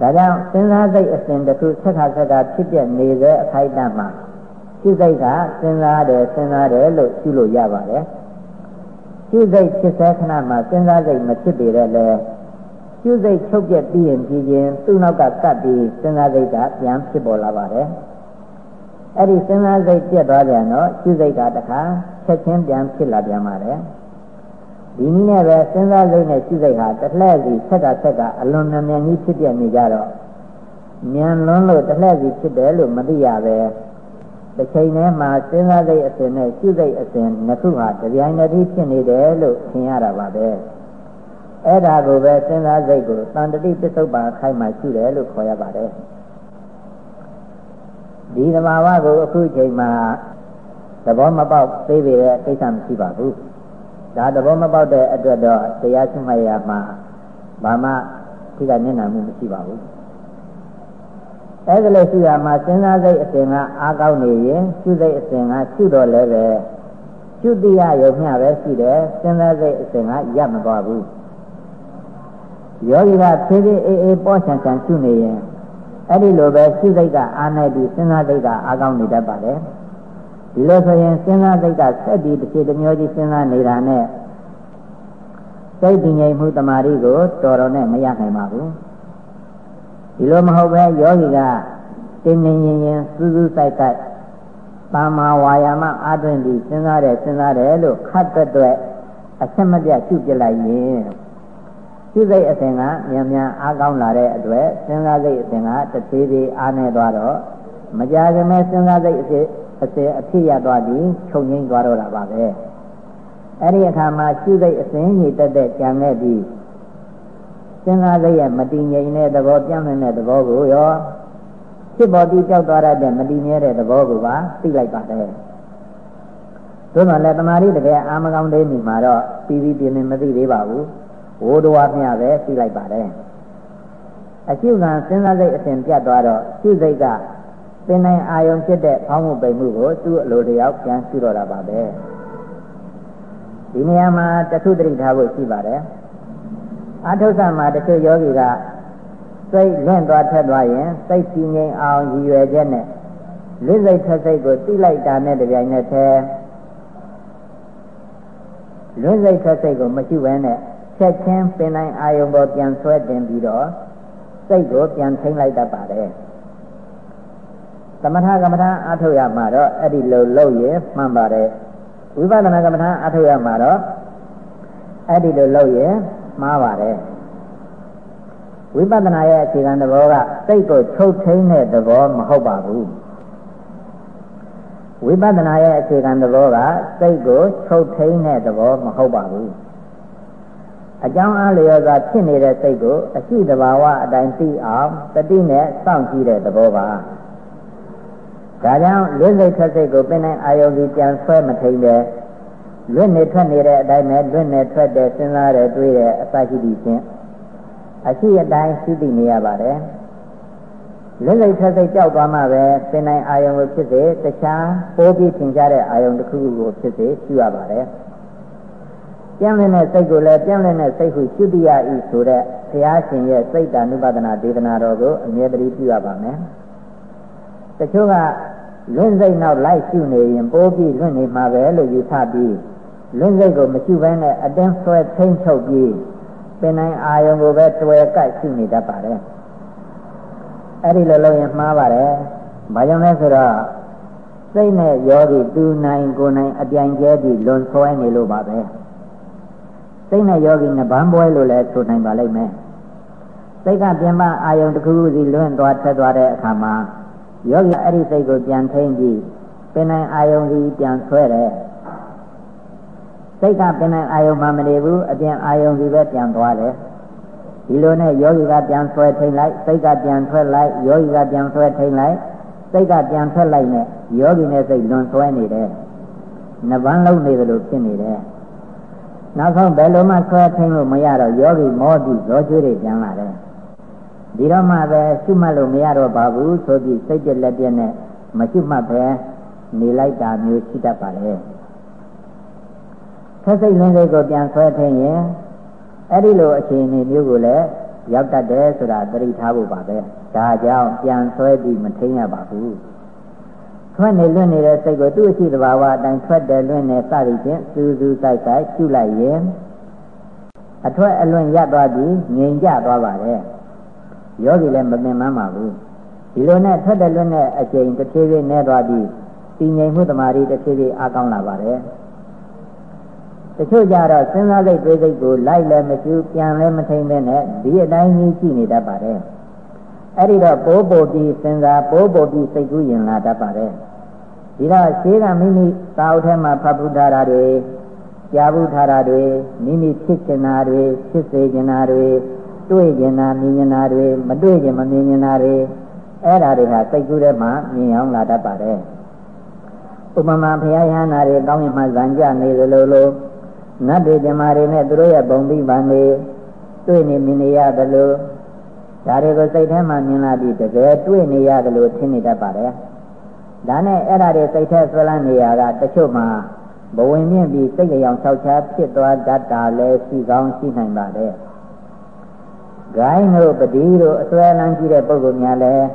ဒါကြောင့်စဉ်းစားစိတ်အစဉ်တစ်ခုဆက်ခါဆက်ကဖြစ်ပြနေတဲ့အခိုက်အတန့်မှာရှုစိတ်ကစဉ်းစားတယ်စဉ်းစားတယ်လို့ရှုလို့ရပါတယ် ရှုစိတ်ဖြစ်စေခဏမှာစဉ်းစားစိတ်မဖြစ်ပေတဲ့လေရှုစိတ်ချုပ်ပြက်ပြီးရင်ပြည်ရင်သူ့နောက်ကကပ်ပြီးစဉ်းစားစိတ်ကပြန်ဖြစ်ပေါ်လာပါတယ်အဲ့ဒီစဉ်းစားစိတ်ပြက်သွားပြန်တော့ရှုစိတ်ကတခါချက်ချင်းပြန်ဖြစ်လာပြန်ပါတယ်ဒီနည်းနဲ့ပဲစဉ်းစားစိတ်နဲ့ရှုစိတ်ဟာတစ်လှည့်စီဆက်တာဆက်တာအလွန်မြန်မြန်ကြီးဖြစ်ပြနေကြတော့မြန်လွန်းလို့တစ်လှည့်စီဖြစ်တယ်လို့မသိရပဲ တစ်ချိန်တည်းမှာစဉ်းစားစိတ်အစဉ်နဲ့ရှုစိတ်အစဉ်နှစ်ခုဟာကြပြိုင်တည်းဖြစ်နေတယ်လို့ထင်ရတာပါပဲအဲ့ဒါကိုပဲစဉ်းစားစိတ်ကိုတန်တတိပစ္စုပန်ခိုင်းမှရှုတယ်လို့ခေါ်ရပါတယ်ဒီသဘာဝကိုအခုချိန်မှာသဘောမပေါက်သေးပေတဲ့ကိစ္စမရှိပါဘူးဒါသဘောမပေါက်တဲ့အတွက်တော့တရားရှုမှတ်ရမှာဘာမှထိကမျက်နှာမှုမရှိပါဘူး အဲ့ဒါလို့ရှိရမှာစဉ်းစားစိတ်အစဉ်ကအားကောင်းနေရင်ရှုစိတ်အစဉ်ကရှုတော့လည်းပဲရှုတိယယုံမျှပဲရှိတယ်စဉ်းစားစိတ်အစဉ်ကရပ်မသွားဘူးယောဂီကဖြည်းဖြည်းအေးအေးပေါ်ချန်ချန်ရှုနေရင်အဲ့ဒီလိုပဲရှုစိတ်ကအားနိုင်ပြီးစဉ်းစားစိတ်ကအားကောင်းနေတတ်ပါတယ်ဒီလိုဆိုရင်စဉ်းစားစိတ်ကဆက်ပြီးတစ်ချိန်တစ်မျိုးကြီးစဉ်းစားနေတာနဲ့စိတ်တည်ငြိမ်မှုတမာရီကိုတော်တော်နဲ့မရနိုင်ပါဘူး ဒီလိုမဟုတ်ပဲယောဂီကတင်းတင်းရင်ရင်စူးစူးဆိုင်ဆိုင်ပါမာဝါယာမအားသွင်းပြီးစဉ်းစားတယ်စဉ်းစားတယ်လို့ခတ်တဲ့အတွက်အဆက်မပြတ်ရှုပြလိုက်ရင်ရှုစိတ်အစဉ်ကမြန်မြန်အားကောင်းလာတဲ့အတွက်စဉ်းစားစိတ်အစဉ်ကတစ်သေးသေးအားနေသွားတော့မကြခင်မဲ့စဉ်းစားစိတ်အစဉ်အစဉ်အဖြစ်ရသွားပြီးချုပ်ငိမ့်သွားတော့တာပါပဲအဲ့ဒီအခါမှာရှုစိတ်အစဉ်ကြီးတက်တက်ကြံခဲ့ပြီး စဉ်းစားစိတ်ရဲ့မတည်ငြိမ်တဲ့သဘောပြန့်နေတဲ့သဘောကိုရောဖြစ်ပေါ်ပြီးကြောက်သွားတဲ့မတည်မြဲတဲ့သဘောကိုပါသိလိုက်ပါတယ်သို့မှလည်းတမာရီတကယ်အာမကောင်းသေးမိမှာတော့ပြီးပြီးပြင်းပြင်းမသိသေးပါဘူးဝိုးတော်မျှပဲသိလိုက်ပါတယ်အရှုခံစဉ်းစားစိတ်အစဉ်ပြတ်သွားတော့ရှုစိတ်ကပင်နိုင်အာယုံဖြစ်တဲ့ဖောင်းမှုပိန်မှုကိုသူ့အလိုတယောက်ပြန်ရှုတော့တာပါပဲဒီနေရာမှာတခုတရိထားဖို့ရှိပါတယ် အထုဆမှာတချို့ယောဂီကစိတ်လွင့်သွားထက်သွားရင်စိတ်ကြည်ငြိမ်အောင်ရည်ရွယ်ချက်နဲ့လိစိတ်ထက်စိတ်ကိုသိလိုက်တာနဲ့တပြိုင်နက်တည်းလွင့်စိတ်ထက်စိတ်ကိုမရှိဘဲနဲ့ချက်ချင်းပင်တိုင်းအာယုံပေါ်ပြန်ဆွဲတင်ပြီးတော့စိတ်ကိုပြန်ထိမ့်လိုက်တတ်ပါတယ်သမထကမ္မထာအထုတ်ရမှာတော့အဲ့ဒီလိုလုပ်ရင်မှန်ပါတယ်ဝိပဿနာကမ္မထာအထုတ်ရမှာတော့အဲ့ဒီလိုလုပ်ရင် မှားပါတယ်ဝိပဿနာရဲ့အခြေခံသဘောကစိတ်ကိုချုပ်ထိန်းတဲ့သဘောမဟုတ်ပါဘူးဝိပဿနာရဲ့အခြေခံသဘောကစိတ်ကိုချုပ်ထိန်းတဲ့သဘောမဟုတ်ပါဘူးအကြောင်းအားလျော်စွာဖြစ်နေတဲ့စိတ်ကိုအရှိတဘာဝအတိုင်းသိအောင်တတိနဲ့စောင့်ကြည့်တဲ့သဘောပါဒါကြောင့်လွတ်စိတ်ထွက်စိတ်ကိုပင်နိုင်အာယုံကြီးပြန်ဆွဲမထိန်ပဲ လွတ်နေထွက်နေတဲ့အတိုင်းပဲလွတ်နေထွက်တဲ့စဉ်းစားတဲ့တွေးတဲ့အစရှိသည်ဖြင့်အရှိအတိုင်းရှိသိနေရပါတယ်လက်စိတ်ထွက်စိတ်ကြောက်သွားမှပဲပင်နိုင်အာယုံကိုဖြစ်စေတခြားပိုးပြီးထင်ရှားတဲ့အာယုံတစ်ခုခုကိုဖြစ်စေရှိရပါတယ်ပြန့်လည်တဲ့စိတ်ကိုလည်းပြန့်လည်တဲ့စိတ်ဟုရှုတိယဤဆိုတဲ့ဘုရားရှင်ရဲ့စိတ်တ ानु ပဒနာဒေသနာတော်ကိုအမြဲတည်းပြုရပါမယ်တချို့ကလွင့်စိတ်နောက်လိုက်ရှုနေရင်ပိုးပြီးလွင့်နေမှာပဲလို့ယူဆပြီး လွင့်စိတ်ကိုမရှုဘဲနဲ့အတင်းဆွဲထိမ့်ချုပ်ပြီးပင်နိုင်အာယုံကိုပဲတွယ်ကပ်ရှုနေတတ်ပါတယ်အဲ့ဒီလိုလုပ်ရင်မှားပါတယ်ဘာကြောင့်လဲဆိုတော့စိတ်နဲ့ယောဂီတူနိုင်ကိုနိုင်အပြိုင်ကျဲပြီးလွန်ဆွဲနေလို့ပါပဲစိတ်နဲ့ယောဂီနှစ်ပန်းပွဲလို့လည်းဆိုနိုင်ပါလိမ့်မယ်စိတ်ကပြင်ပအာယုံတစ်ခုခုစီလွင့်သွားထွက်သွားတဲ့အခါမှာယောဂီအဲ့ဒီစိတ်ကိုပြန်ထိန်းပြီးပင်နိုင်အာယုံစီပြန်ဆွဲတယ် စိတ်ကပင်နိုင်အာယုံမှမနေဘူးအပြင်အာယုံစီပဲပြန်သွားတယ်ဒီလိုနဲ့ယောဂီကပြန်ဆွဲထိန်လိုက်စိတ်ကပြန်ထွက်လိုက်ယောဂီကပြန်ဆွဲထိန်လိုက်စိတ်ကပြန်ထွက်လိုက်နဲ့ယောဂီနဲ့စိတ်လွန်ဆွဲနေတယ်နှစ်ပန်းလုံးနေသလိုဖြစ်နေတယ်နောက်ဆုံးဘယ်လိုမှဆွဲထိန်လို့မရတော့ယောဂီမောပြီးဇောကျွေးတွေပြန်လာတယ်ဒီတော့မှပဲရှုမှတ်လို့မရတော့ပါဘူးဆိုပြီးစိတ်ပြက်လက်ပြက်နဲ့မရှုမှတ်ပဲနေလိုက်တာမျိုးရှိတတ်ပါလေ ဆက်စိတ်လင်းစိတ်ကိုပြန်ဆွဲထိန်ရင်အဲ့ဒီလိုအခြေအနေမျိုးကိုလည်းရောက်တတ်တယ်ဆိုတာသတိထားဖို့ပါပဲဒါကြောင့်ပြန်ဆွဲပြီးမထိန်ရပါဘူးထွက်နေလွင့်နေတဲ့စိတ်ကိုသူ့အရှိတဘာဝအတိုင်းထွက်တယ်လွင့်နေစသည်ဖြင့်စူးစူးဆိုင်ဆိုင်ရှုလိုက်ရင်အထွက်အလွင့်ရပ်သွားပြီးငြိမ်ကြသွားပါတယ်ယောဂီလည်းမပင်ပန်းပါဘူးဒီလိုနဲ့ထွက်တယ်လွင့်တဲ့အချိန်တစ်ဖြည်းဖြည်းနဲ့သွားပြီးတည်ငြိမ်မှုတမာရီတစ်ဖြည်းဖြည်းအားကောင်းလာပါတယ် တချို့ကြတော့စဉ်းစားစိတ်တွေးစိတ်ကိုလိုက်လည်းမကျူးပြန်လည်းမထိန်ပဲနဲ့ဒီအတိုင်းကြီးကြည့်နေတတ်ပါတယ်အဲ့ဒီတော့ပိုးပိုပြီးစဉ်းစားပိုးပိုပြီးစိတ်ကူးရင်လာတတ်ပါတယ်ဒီတော့ရှင်းကမိမိသာဝထဲမှာဖတ်ဖူးထားတာတွေကြားဘူးထားတာတွေမိမိဖြစ်ချင်တာတွေဖြစ်စေချင်တာတွေတွေ့ချင်တာမြင်ချင်တာတွေမတွေ့ချင်မမြင်ချင်တာတွေအဲ့ဒါတွေဟာစိတ်ကူးထဲမှာမြင်အောင်လာတတ်ပါတယ်ဥပမာဘုရားယဟနာတွေကောင်းရင်မှဇံကြနေသလိုလို နတ်တွေဓမ္မတွေနဲ့သူတို့ရဲ့ဘုံပြီးပါနေတွေ့နေမြင်နေရတယ်လို့ဒါတွေကိုစိတ်ထဲမှာမြင်လာပြီးတကယ်တွေ့နေရတယ်လို့ထင်နေတတ်ပါတယ်ဒါနဲ့အဲ့ဒါတွေစိတ်ထဲဆွဲလန်းနေရတာတချို့မှာဘဝင်မြင့်ပြီးစိတ်ကြောင်၆ချာဖြစ်သွားတတ်တာလည်းရှိကောင်းရှိနိုင်ပါတယ်ဂိုင်းတို့ပတိတို့အစွဲလန်းကြီးတဲ့ပုဂ္ဂိုလ်များလည်း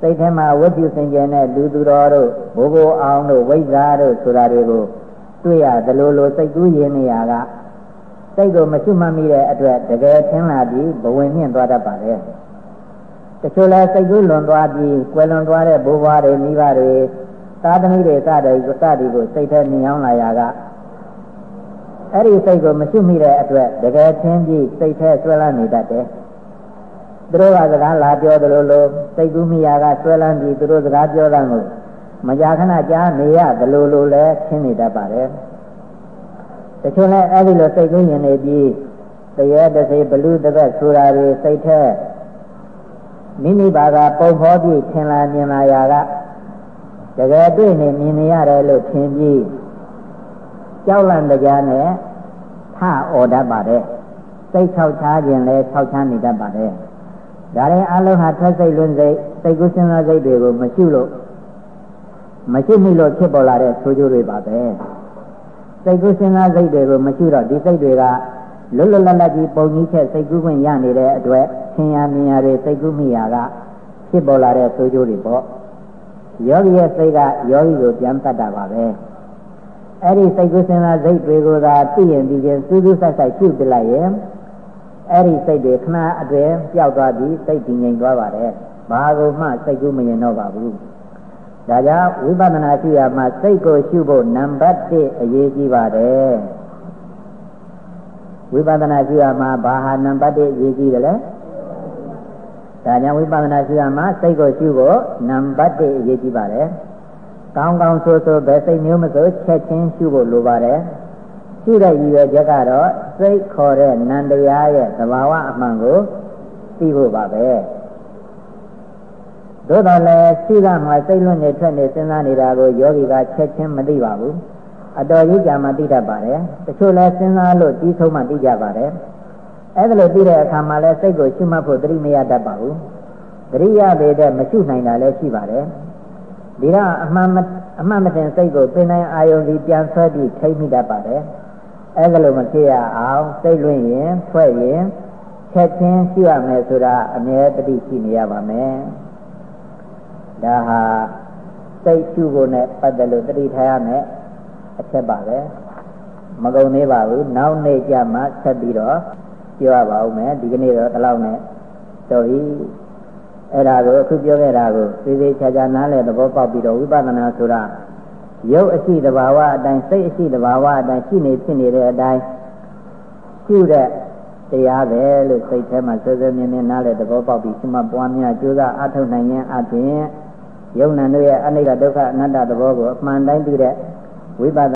စိတ်ထဲမှာဝိပုစင်ကြယ်တဲ့လူသူတော်တို့ဘိုးဘိုးအောင်တို့ဝိဇ္ဇာတို့ဆိုတာတွေကို တွေ့ရသလိုလိုစိတ်ကူးရင်းနေရကစိတ်ကိုမရှိမှမိတဲ့အတွက်တကယ်ထင်လာပြီးဘဝင်မြင့်သွားတတ်ပါတယ်တချို့လဲစိတ်ကူးလွန်သွားပြီးကွယ်လွန်သွားတဲ့ဘိုးဘွားတွေမိဘတွေသာသမီတွေစတဲ့စသည်ကိုစိတ်ထဲမြင်အောင်လာရကအဲ့ဒီစိတ်ကိုမရှိမိတဲ့အတွက်တကယ်ချင်းပြီးစိတ်แท้ဆွဲလန်းနေတတ်တယ်သူတို့ကစကားလာပြောသလိုလိုစိတ်ကူးမိယာကဆွဲလန်းပြီးသူတို့စကားပြောတာကို မကြာခဏကြားနေရသလိုလိုလဲရှင်းနေတတ်ပါတယ်တချို့လဲအဲ့ဒီလိုစိတ်ကူးရင်နေပြီးတရေတစေဘလူတပတ်ဆိုတာတွေစိတ်แท้မိမိဘာကပုံဖော်ပြီးထင်လာမြင်လာရာကတကယ်တွေ့နေမြင်နေရတယ်လို့ထင်ပြီးကြောက်လန့်တရားနဲ့ထအော်တတ်ပါတယ်စိတ်ချောက်ချားခြင်းလဲချောက်ချားနေတတ်ပါတယ်ဒါရင်အလုံးဟာထွက်စိတ်လွန်းစိတ်စိတ်ကူးစဉ်းစားစိတ်တွေကိုမရှိလို့ မရှိမိလို့ဖြစ်ပေါ်လာတဲ့ဆိုးကျိုးတွေပါပဲစိတ်ကူးစဉ်းစားစိတ်တွေကိုမရှိတော့ဒီစိတ်တွေကလွတ်လွတ်လပ်လပ်ကြီးပုံကြီးချက်စိတ်ကူးခွင့်ရနေတဲ့အတွက်သင်ရမြင်ရတွေစိတ်ကူးမိရာကဖြစ်ပေါ်လာတဲ့ဆိုးကျိုးတွေပေါ့ယောဂီရဲ့စိတ်ကယောဂီကိုပြန်တတ်တာပါပဲအဲ့ဒီစိတ်ကူးစဉ်းစားစိတ်တွေကိုသာသိရင်ပြီးချင်းစူးစူးဆိုင်ဆိုင်ရှုပြလိုက်ရင်အဲ့ဒီစိတ်တွေခဏအတွင်းပျောက်သွားပြီးစိတ်တည်ငြိမ်သွားပါတယ်ဘာကိုမှစိတ်ကူးမရင်တော့ပါဘူး ဒါကြောင့်ဝိပဿနာရှုရမှာစိတ်ကိုရှုဖို့နံပါတ်1အရေးကြီးပါတယ်ဝိပဿနာရှုရမှာဘာဟာနံပါတ်1အရေးကြီးတယ်လဲဒါကြောင့်ဝိပဿနာရှုရမှာစိတ်ကိုရှုဖို့နံပါတ်1အရေးကြီးပါတယ်ကောင်းကောင်းဆိုဆိုဘယ်စိတ်မျိုးမဆိုချက်ချင်းရှုဖို့လိုပါတယ်ရှုတဲ့ရည်ရွယ်ချက်ကတော့စိတ်ခေါ်တဲ့နန္တရားရဲ့သဘာဝအမှန်ကိုသိဖို့ပါပဲ သို့တော်လည်းရှိကမှစိတ်လွတ်နေထွက်နေစဉ်းစားနေတာကိုယောဂီကချက်ချင်းမသိပါဘူးအတော်ကြီးကြာမှသိတတ်ပါတယ်တချို့လည်းစဉ်းစားလို့တီးဆုံးမှသိကြပါတယ်အဲ့ဒါလို့သိတဲ့အခါမှာလည်းစိတ်ကိုရှုမှတ်ဖို့သတိမရတတ်ပါဘူးသတိရပေတဲ့မရှုနိုင်တာလည်းရှိပါတယ်ဒီတော့အမှန်အမှန်မတင်စိတ်ကိုပင်နိုင်အာယုံဒီပြန်ဆွဲပြီးထိမ့်မိတတ်ပါတယ်အဲ့ဒါလို့မဖြစ်ရအောင်စိတ်လွင့်ရင်ထွက်ရင်ချက်ချင်းရှိရမယ်ဆိုတာအမြဲတတိရှိနေရပါမယ် ဒါဟာစိတ်ရှုဖို့နဲ့ပတ်သက်လို့တတိထားရမယ်အချက်ပါပဲမကုန်သေးပါဘူးနောက်နေ့ကျမှဆက်ပြီးတော့ပြောရပါဦးမယ်ဒီကနေ့တော့ဒီလောက်နဲ့တော်ပြီအဲ့ဒါကိုအခုပြောခဲ့တာကိုသေသေးချာချာနားလည်သဘောပေါက်ပြီးတော့ဝိပဿနာဆိုတာရုပ်အရှိတဘာဝအတိုင်းစိတ်အရှိတဘာဝအတိုင်းရှိနေဖြစ်နေတဲ့အတိုင်းရှုတဲ့တရားပဲလို့စိတ်ထဲမှာဆွေးဆွေးမြဲမြဲနားလည်သဘောပေါက်ပြီးရှိမှပွားများကြိုးစားအထောက်နိုင်ရင်အပြင် ယုံနာတို့ရဲ့အနိစ္စဒုက္ခအနတ္တသဘောကိုအမှန်တိုင်းသိတဲ့ဝိပဿ